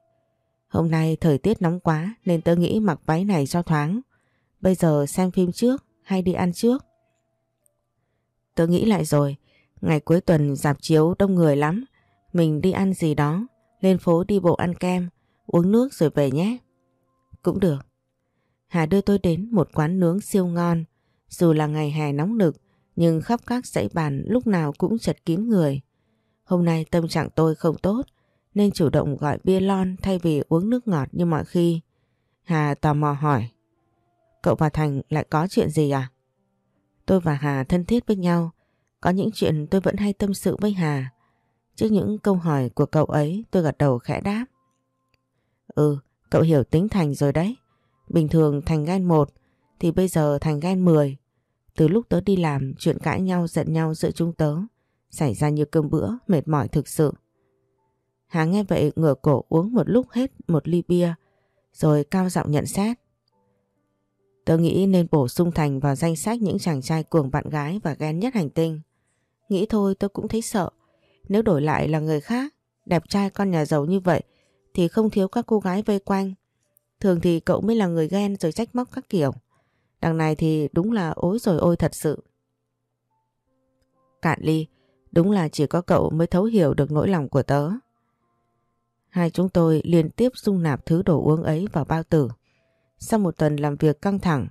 Hôm nay thời tiết nóng quá nên tớ nghĩ mặc váy này cho thoáng. Bây giờ xem phim trước hay đi ăn trước? Tớ nghĩ lại rồi, ngày cuối tuần dạp chiếu đông người lắm. Mình đi ăn gì đó, lên phố đi bộ ăn kem, uống nước rồi về nhé. Cũng được. Hà đưa tôi đến một quán nướng siêu ngon. Dù là ngày hè nóng nực, nhưng khắp các dãy bàn lúc nào cũng chật kín người. Hôm nay tâm trạng tôi không tốt, nên chủ động gọi bia lon thay vì uống nước ngọt như mọi khi. Hà tò mò hỏi. Cậu và Thành lại có chuyện gì à? Tôi và Hà thân thiết với nhau. Có những chuyện tôi vẫn hay tâm sự với Hà. Trước những câu hỏi của cậu ấy tôi gật đầu khẽ đáp. Ừ, cậu hiểu tính Thành rồi đấy. Bình thường Thành ghen một thì bây giờ Thành ghen 10. Từ lúc tớ đi làm chuyện cãi nhau giận nhau giữa chúng tớ xảy ra như cơm bữa mệt mỏi thực sự. Hà nghe vậy ngửa cổ uống một lúc hết một ly bia rồi cao giọng nhận xét. Tớ nghĩ nên bổ sung Thành vào danh sách những chàng trai cuồng bạn gái và ghen nhất hành tinh. Nghĩ thôi tớ cũng thấy sợ. Nếu đổi lại là người khác, đẹp trai con nhà giàu như vậy thì không thiếu các cô gái vây quanh. Thường thì cậu mới là người ghen rồi trách móc các kiểu. Đằng này thì đúng là ối rồi ôi thật sự. Cạn ly, đúng là chỉ có cậu mới thấu hiểu được nỗi lòng của tớ. Hai chúng tôi liên tiếp dung nạp thứ đồ uống ấy vào bao tử. Sau một tuần làm việc căng thẳng,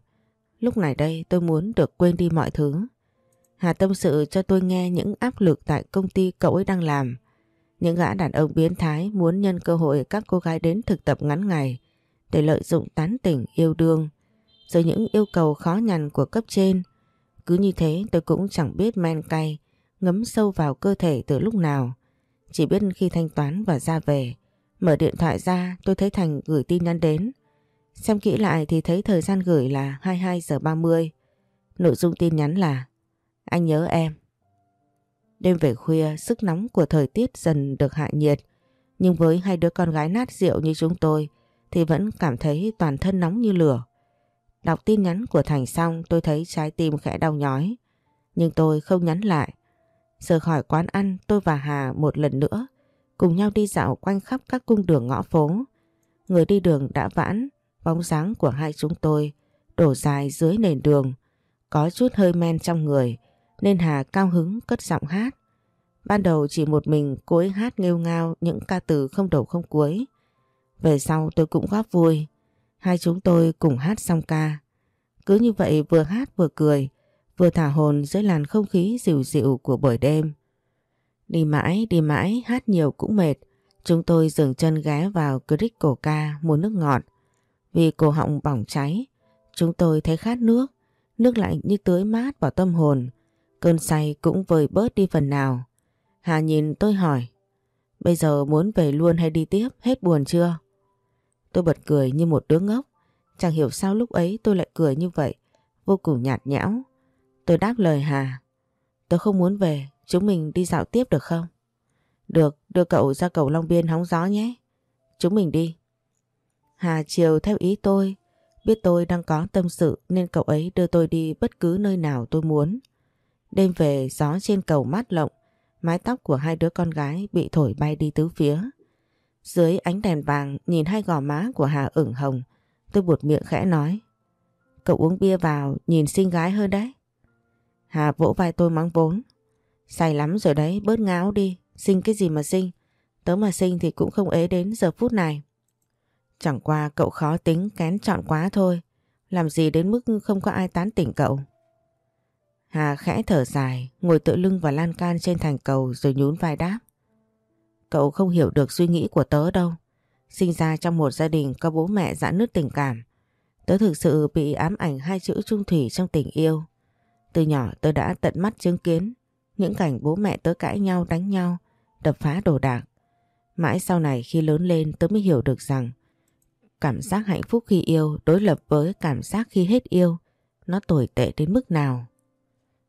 lúc này đây tôi muốn được quên đi mọi thứ. Hà tâm sự cho tôi nghe những áp lực tại công ty cậu ấy đang làm. Những gã đàn ông biến thái muốn nhân cơ hội các cô gái đến thực tập ngắn ngày để lợi dụng tán tỉnh yêu đương. Rồi những yêu cầu khó nhằn của cấp trên. Cứ như thế tôi cũng chẳng biết men cay, ngấm sâu vào cơ thể từ lúc nào. Chỉ biết khi thanh toán và ra về. Mở điện thoại ra tôi thấy Thành gửi tin nhắn đến. Xem kỹ lại thì thấy thời gian gửi là 22 giờ 30. Nội dung tin nhắn là anh nhớ em. Đêm về khuya, sức nóng của thời tiết dần được hạ nhiệt. Nhưng với hai đứa con gái nát rượu như chúng tôi thì vẫn cảm thấy toàn thân nóng như lửa. Đọc tin nhắn của Thành xong tôi thấy trái tim khẽ đau nhói. Nhưng tôi không nhắn lại. Rời khỏi quán ăn tôi và Hà một lần nữa cùng nhau đi dạo quanh khắp các cung đường ngõ phố. Người đi đường đã vãn, bóng dáng của hai chúng tôi đổ dài dưới nền đường. Có chút hơi men trong người nên Hà cao hứng cất giọng hát. Ban đầu chỉ một mình cô ấy hát nghêu ngao những ca từ không đầu không cuối. Về sau tôi cũng góp vui. Hai chúng tôi cùng hát xong ca. Cứ như vậy vừa hát vừa cười, vừa thả hồn dưới làn không khí dịu dịu của buổi đêm. Đi mãi, đi mãi, hát nhiều cũng mệt. Chúng tôi dừng chân ghé vào crick cổ ca mua nước ngọt. Vì cổ họng bỏng cháy, chúng tôi thấy khát nước. Nước lạnh như tưới mát vào tâm hồn. Cơn say cũng vơi bớt đi phần nào. Hà nhìn tôi hỏi. Bây giờ muốn về luôn hay đi tiếp, hết buồn chưa? Tôi bật cười như một đứa ngốc. Chẳng hiểu sao lúc ấy tôi lại cười như vậy. Vô cùng nhạt nhẽo. Tôi đáp lời Hà. Tôi không muốn về, chúng mình đi dạo tiếp được không? Được, đưa cậu ra cầu Long Biên hóng gió nhé. Chúng mình đi. Hà chiều theo ý tôi. Biết tôi đang có tâm sự nên cậu ấy đưa tôi đi bất cứ nơi nào tôi muốn. Đêm về gió trên cầu mát lộng, mái tóc của hai đứa con gái bị thổi bay đi tứ phía. Dưới ánh đèn vàng nhìn hai gò má của Hà ửng hồng, tôi buột miệng khẽ nói. Cậu uống bia vào nhìn xinh gái hơn đấy. Hà vỗ vai tôi mắng vốn. Say lắm rồi đấy, bớt ngáo đi, sinh cái gì mà sinh. Tớ mà sinh thì cũng không ế đến giờ phút này. Chẳng qua cậu khó tính kén chọn quá thôi. Làm gì đến mức không có ai tán tỉnh cậu. Hà khẽ thở dài, ngồi tựa lưng vào lan can trên thành cầu rồi nhún vai đáp. Cậu không hiểu được suy nghĩ của tớ đâu. Sinh ra trong một gia đình có bố mẹ giãn nứt tình cảm. Tớ thực sự bị ám ảnh hai chữ trung thủy trong tình yêu. Từ nhỏ tớ đã tận mắt chứng kiến những cảnh bố mẹ tớ cãi nhau đánh nhau, đập phá đồ đạc. Mãi sau này khi lớn lên tớ mới hiểu được rằng cảm giác hạnh phúc khi yêu đối lập với cảm giác khi hết yêu nó tồi tệ đến mức nào.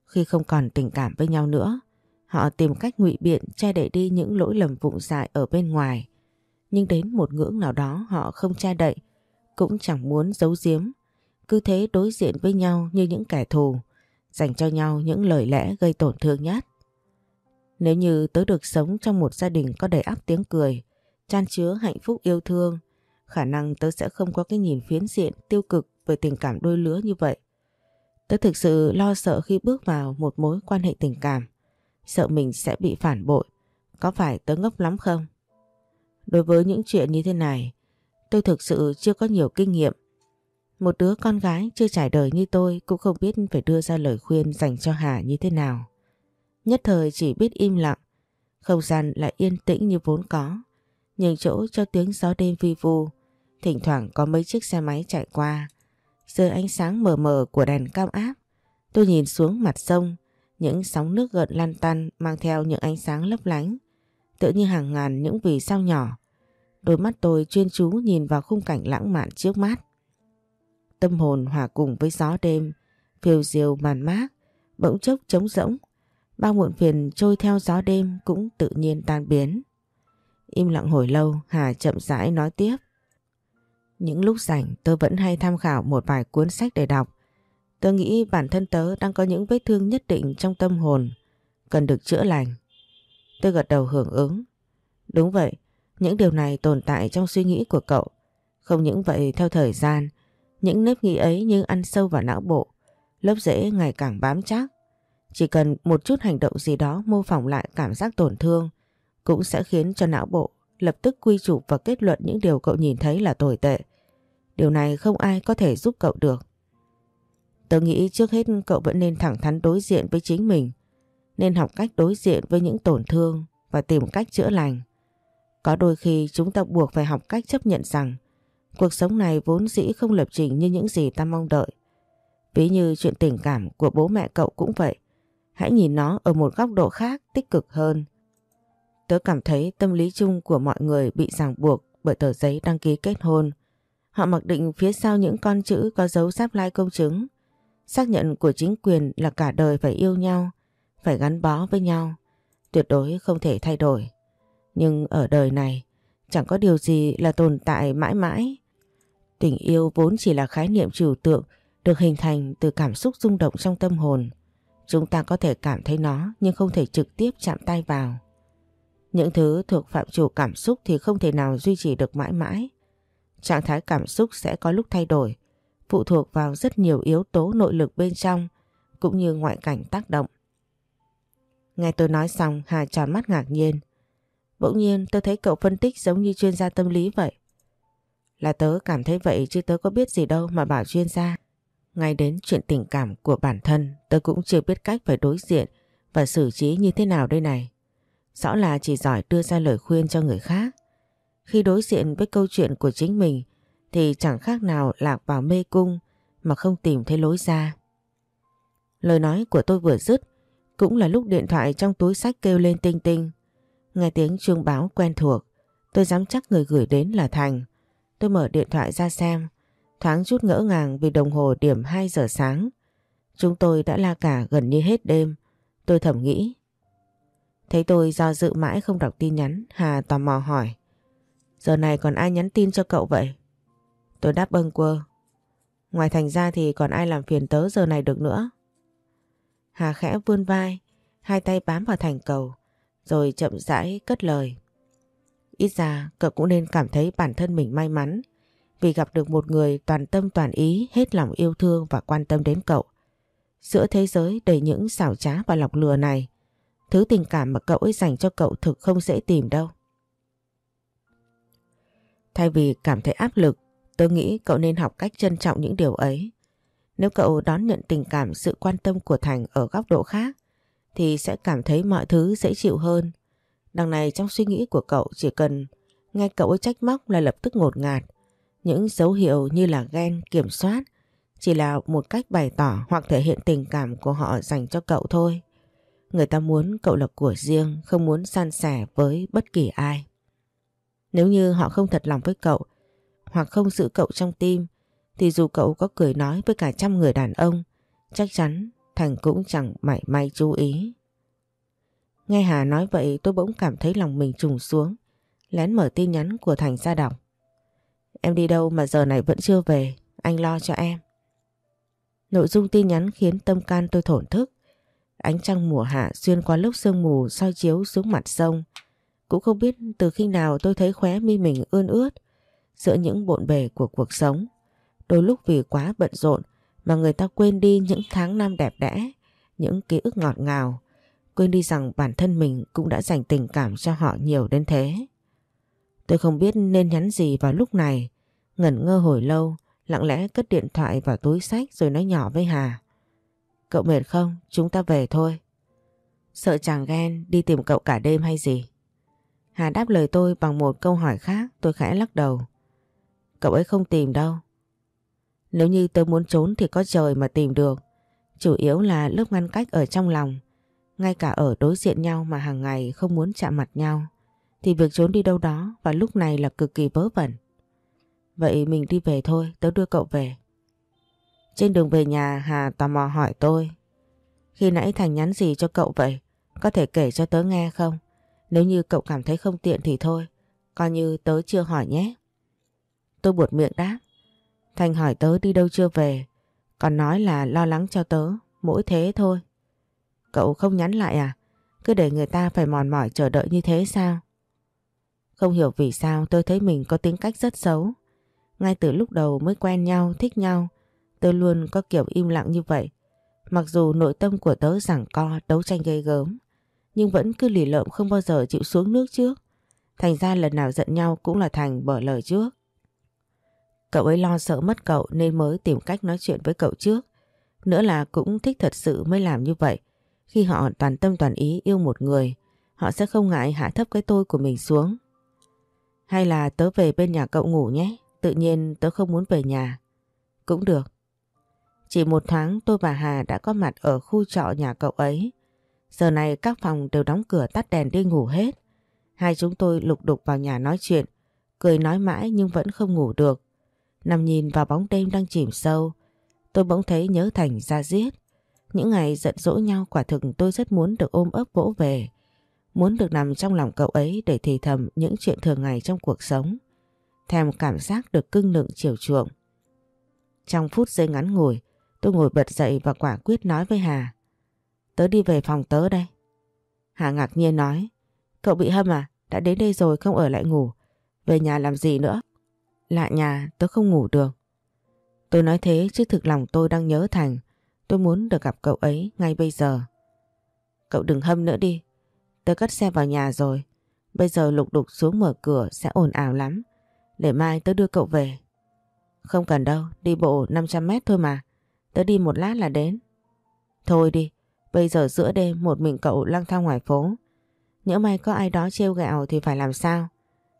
Khi không còn tình cảm với nhau nữa, họ tìm cách ngụy biện che đậy đi những lỗi lầm vụng dại ở bên ngoài. Nhưng đến một ngưỡng nào đó họ không che đậy, cũng chẳng muốn giấu giếm. Cứ thế đối diện với nhau như những kẻ thù, dành cho nhau những lời lẽ gây tổn thương nhất. Nếu như tớ được sống trong một gia đình có đầy áp tiếng cười, chan chứa hạnh phúc yêu thương, khả năng tớ sẽ không có cái nhìn phiến diện tiêu cực về tình cảm đôi lứa như vậy. Tớ thực sự lo sợ khi bước vào một mối quan hệ tình cảm, sợ mình sẽ bị phản bội. Có phải tớ ngốc lắm không? Đối với những chuyện như thế này, tôi thực sự chưa có nhiều kinh nghiệm. Một đứa con gái chưa trải đời như tôi cũng không biết phải đưa ra lời khuyên dành cho Hà như thế nào. Nhất thời chỉ biết im lặng, không gian lại yên tĩnh như vốn có, nhưng chỗ cho tiếng gió đêm vi vu, thỉnh thoảng có mấy chiếc xe máy chạy qua, dưới ánh sáng mờ mờ của đèn cao áp, tôi nhìn xuống mặt sông, những sóng nước gợn lan tăn mang theo những ánh sáng lấp lánh, tựa như hàng ngàn những vì sao nhỏ. Đôi mắt tôi chuyên chú nhìn vào khung cảnh lãng mạn trước mắt. Tâm hồn hòa cùng với gió đêm, phiêu diều màn mát, bỗng chốc trống rỗng. Bao muộn phiền trôi theo gió đêm cũng tự nhiên tan biến. Im lặng hồi lâu, Hà chậm rãi nói tiếp. Những lúc rảnh tôi vẫn hay tham khảo một vài cuốn sách để đọc. Tôi nghĩ bản thân tớ đang có những vết thương nhất định trong tâm hồn, cần được chữa lành. Tôi gật đầu hưởng ứng. Đúng vậy, những điều này tồn tại trong suy nghĩ của cậu. Không những vậy theo thời gian, những nếp nghĩ ấy như ăn sâu vào não bộ, lớp rễ ngày càng bám chắc. Chỉ cần một chút hành động gì đó mô phỏng lại cảm giác tổn thương cũng sẽ khiến cho não bộ lập tức quy chụp và kết luận những điều cậu nhìn thấy là tồi tệ. Điều này không ai có thể giúp cậu được. Tớ nghĩ trước hết cậu vẫn nên thẳng thắn đối diện với chính mình, nên học cách đối diện với những tổn thương và tìm cách chữa lành. Có đôi khi chúng ta buộc phải học cách chấp nhận rằng cuộc sống này vốn dĩ không lập trình như những gì ta mong đợi. Ví như chuyện tình cảm của bố mẹ cậu cũng vậy. Hãy nhìn nó ở một góc độ khác tích cực hơn. Tớ cảm thấy tâm lý chung của mọi người bị ràng buộc bởi tờ giấy đăng ký kết hôn. Họ mặc định phía sau những con chữ có dấu giáp lai công chứng. Xác nhận của chính quyền là cả đời phải yêu nhau, phải gắn bó với nhau. Tuyệt đối không thể thay đổi. Nhưng ở đời này, chẳng có điều gì là tồn tại mãi mãi. Tình yêu vốn chỉ là khái niệm trừu tượng được hình thành từ cảm xúc rung động trong tâm hồn. Chúng ta có thể cảm thấy nó nhưng không thể trực tiếp chạm tay vào. Những thứ thuộc phạm chủ cảm xúc thì không thể nào duy trì được mãi mãi. Trạng thái cảm xúc sẽ có lúc thay đổi, phụ thuộc vào rất nhiều yếu tố nội lực bên trong cũng như ngoại cảnh tác động. Nghe tôi nói xong Hà tròn mắt ngạc nhiên. Bỗng nhiên tôi thấy cậu phân tích giống như chuyên gia tâm lý vậy. Là tớ cảm thấy vậy chứ tớ có biết gì đâu mà bảo chuyên gia. Ngay đến chuyện tình cảm của bản thân tớ cũng chưa biết cách phải đối diện và xử trí như thế nào đây này. Rõ là chỉ giỏi đưa ra lời khuyên cho người khác. Khi đối diện với câu chuyện của chính mình thì chẳng khác nào lạc vào mê cung mà không tìm thấy lối ra. Lời nói của tôi vừa dứt cũng là lúc điện thoại trong túi sách kêu lên tinh tinh. Nghe tiếng chuông báo quen thuộc tôi dám chắc người gửi đến là Thành. Tôi mở điện thoại ra xem thoáng chút ngỡ ngàng vì đồng hồ điểm 2 giờ sáng. Chúng tôi đã la cả gần như hết đêm. Tôi thầm nghĩ Thấy tôi do dự mãi không đọc tin nhắn, Hà tò mò hỏi. Giờ này còn ai nhắn tin cho cậu vậy? Tôi đáp bâng quơ. Ngoài thành ra thì còn ai làm phiền tớ giờ này được nữa. Hà khẽ vươn vai, hai tay bám vào thành cầu, rồi chậm rãi cất lời. Ít ra cậu cũng nên cảm thấy bản thân mình may mắn vì gặp được một người toàn tâm toàn ý hết lòng yêu thương và quan tâm đến cậu. Giữa thế giới đầy những xảo trá và lọc lừa này, Thứ tình cảm mà cậu ấy dành cho cậu thực không dễ tìm đâu. Thay vì cảm thấy áp lực, tôi nghĩ cậu nên học cách trân trọng những điều ấy. Nếu cậu đón nhận tình cảm sự quan tâm của Thành ở góc độ khác thì sẽ cảm thấy mọi thứ dễ chịu hơn. Đằng này trong suy nghĩ của cậu chỉ cần nghe cậu ấy trách móc là lập tức ngột ngạt. Những dấu hiệu như là ghen, kiểm soát chỉ là một cách bày tỏ hoặc thể hiện tình cảm của họ dành cho cậu thôi. Người ta muốn cậu là của riêng, không muốn san sẻ với bất kỳ ai. Nếu như họ không thật lòng với cậu hoặc không giữ cậu trong tim thì dù cậu có cười nói với cả trăm người đàn ông chắc chắn Thành cũng chẳng mảy may chú ý. Nghe Hà nói vậy tôi bỗng cảm thấy lòng mình trùng xuống lén mở tin nhắn của Thành ra đọc. Em đi đâu mà giờ này vẫn chưa về, anh lo cho em. Nội dung tin nhắn khiến tâm can tôi thổn thức. Ánh trăng mùa hạ xuyên qua lớp sương mù soi chiếu xuống mặt sông. Cũng không biết từ khi nào tôi thấy khóe mi mình ươn ướt giữa những bộn bề của cuộc sống. Đôi lúc vì quá bận rộn mà người ta quên đi những tháng năm đẹp đẽ, những ký ức ngọt ngào, quên đi rằng bản thân mình cũng đã dành tình cảm cho họ nhiều đến thế. Tôi không biết nên nhắn gì vào lúc này, ngẩn ngơ hồi lâu, lặng lẽ cất điện thoại vào túi sách rồi nói nhỏ với Hà. Cậu mệt không? Chúng ta về thôi. Sợ chàng ghen đi tìm cậu cả đêm hay gì? Hà đáp lời tôi bằng một câu hỏi khác tôi khẽ lắc đầu. Cậu ấy không tìm đâu. Nếu như tôi muốn trốn thì có trời mà tìm được. Chủ yếu là lớp ngăn cách ở trong lòng. Ngay cả ở đối diện nhau mà hàng ngày không muốn chạm mặt nhau. Thì việc trốn đi đâu đó và lúc này là cực kỳ vớ vẩn. Vậy mình đi về thôi, tớ đưa cậu về. Trên đường về nhà Hà tò mò hỏi tôi. Khi nãy Thành nhắn gì cho cậu vậy? Có thể kể cho tớ nghe không? Nếu như cậu cảm thấy không tiện thì thôi. Coi như tớ chưa hỏi nhé. Tôi buột miệng đáp. Thành hỏi tớ đi đâu chưa về. Còn nói là lo lắng cho tớ. Mỗi thế thôi. Cậu không nhắn lại à? Cứ để người ta phải mòn mỏi chờ đợi như thế sao? Không hiểu vì sao tôi thấy mình có tính cách rất xấu. Ngay từ lúc đầu mới quen nhau, thích nhau, tôi luôn có kiểu im lặng như vậy. Mặc dù nội tâm của tớ giảng co, đấu tranh gây gớm, nhưng vẫn cứ lì lợm không bao giờ chịu xuống nước trước. Thành ra lần nào giận nhau cũng là Thành bỏ lời trước. Cậu ấy lo sợ mất cậu nên mới tìm cách nói chuyện với cậu trước. Nữa là cũng thích thật sự mới làm như vậy. Khi họ toàn tâm toàn ý yêu một người, họ sẽ không ngại hạ thấp cái tôi của mình xuống. Hay là tớ về bên nhà cậu ngủ nhé, tự nhiên tớ không muốn về nhà. Cũng được. Chỉ một tháng tôi và Hà đã có mặt ở khu trọ nhà cậu ấy. Giờ này các phòng đều đóng cửa tắt đèn đi ngủ hết. Hai chúng tôi lục đục vào nhà nói chuyện, cười nói mãi nhưng vẫn không ngủ được. Nằm nhìn vào bóng đêm đang chìm sâu, tôi bỗng thấy nhớ Thành ra giết. Những ngày giận dỗi nhau quả thực tôi rất muốn được ôm ấp vỗ về. Muốn được nằm trong lòng cậu ấy để thì thầm những chuyện thường ngày trong cuộc sống. Thèm cảm giác được cưng nựng chiều chuộng. Trong phút giây ngắn ngủi, tôi ngồi bật dậy và quả quyết nói với Hà. Tớ đi về phòng tớ đây. Hà ngạc nhiên nói. Cậu bị hâm à? Đã đến đây rồi không ở lại ngủ. Về nhà làm gì nữa? lạ nhà tớ không ngủ được. Tôi nói thế chứ thực lòng tôi đang nhớ Thành. Tôi muốn được gặp cậu ấy ngay bây giờ. Cậu đừng hâm nữa đi. Tớ cất xe vào nhà rồi. Bây giờ lục đục xuống mở cửa sẽ ồn ào lắm. Để mai tớ đưa cậu về. Không cần đâu, đi bộ 500 mét thôi mà. Tớ đi một lát là đến. Thôi đi, bây giờ giữa đêm một mình cậu lang thang ngoài phố. Nhỡ may có ai đó trêu gẹo thì phải làm sao?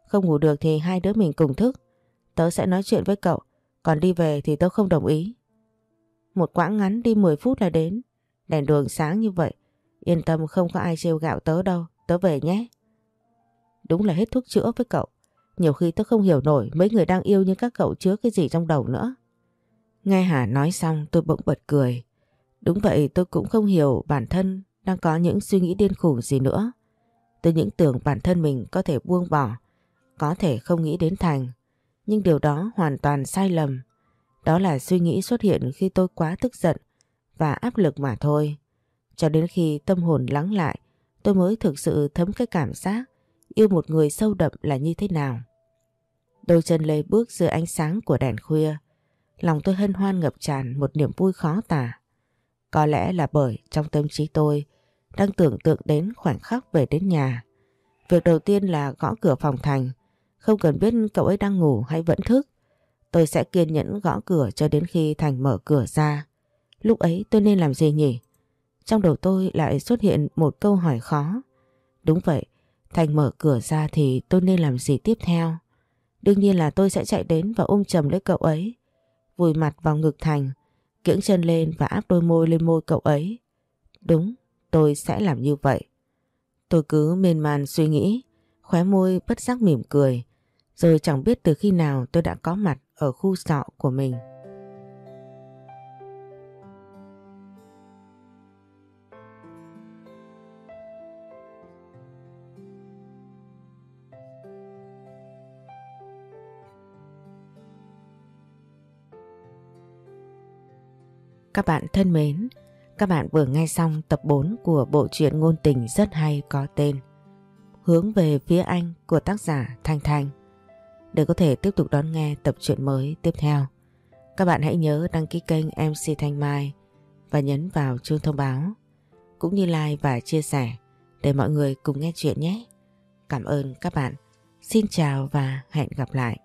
Không ngủ được thì hai đứa mình cùng thức. Tớ sẽ nói chuyện với cậu, còn đi về thì tớ không đồng ý. Một quãng ngắn đi 10 phút là đến. Đèn đường sáng như vậy, yên tâm không có ai trêu gạo tớ đâu, tớ về nhé. Đúng là hết thuốc chữa với cậu. Nhiều khi tớ không hiểu nổi mấy người đang yêu như các cậu chứa cái gì trong đầu nữa. Nghe Hà nói xong tôi bỗng bật cười. Đúng vậy tôi cũng không hiểu bản thân đang có những suy nghĩ điên khủng gì nữa. Tôi những tưởng bản thân mình có thể buông bỏ, có thể không nghĩ đến Thành. Nhưng điều đó hoàn toàn sai lầm. Đó là suy nghĩ xuất hiện khi tôi quá tức giận và áp lực mà thôi. Cho đến khi tâm hồn lắng lại, tôi mới thực sự thấm cái cảm giác yêu một người sâu đậm là như thế nào. Đôi chân lê bước dưới ánh sáng của đèn khuya, lòng tôi hân hoan ngập tràn một niềm vui khó tả. Có lẽ là bởi trong tâm trí tôi đang tưởng tượng đến khoảnh khắc về đến nhà. Việc đầu tiên là gõ cửa phòng Thành, không cần biết cậu ấy đang ngủ hay vẫn thức. Tôi sẽ kiên nhẫn gõ cửa cho đến khi Thành mở cửa ra. Lúc ấy tôi nên làm gì nhỉ? Trong đầu tôi lại xuất hiện một câu hỏi khó. Đúng vậy, Thành mở cửa ra thì tôi nên làm gì tiếp theo? Đương nhiên là tôi sẽ chạy đến và ôm chầm lấy cậu ấy. Vùi mặt vào ngực Thành, kiễng chân lên và áp đôi môi lên môi cậu ấy. Đúng, tôi sẽ làm như vậy. Tôi cứ miên man suy nghĩ, khóe môi bất giác mỉm cười, rồi chẳng biết từ khi nào tôi đã có mặt ở khu trọ của mình. Các bạn thân mến, các bạn vừa nghe xong tập 4 của bộ truyện ngôn tình rất hay có tên Hướng về phía anh của tác giả Thanh Thanh. Để có thể tiếp tục đón nghe tập truyện mới tiếp theo, các bạn hãy nhớ đăng ký kênh MC Thanh Mai và nhấn vào chuông thông báo, cũng như like và chia sẻ để mọi người cùng nghe chuyện nhé. Cảm ơn các bạn. Xin chào và hẹn gặp lại.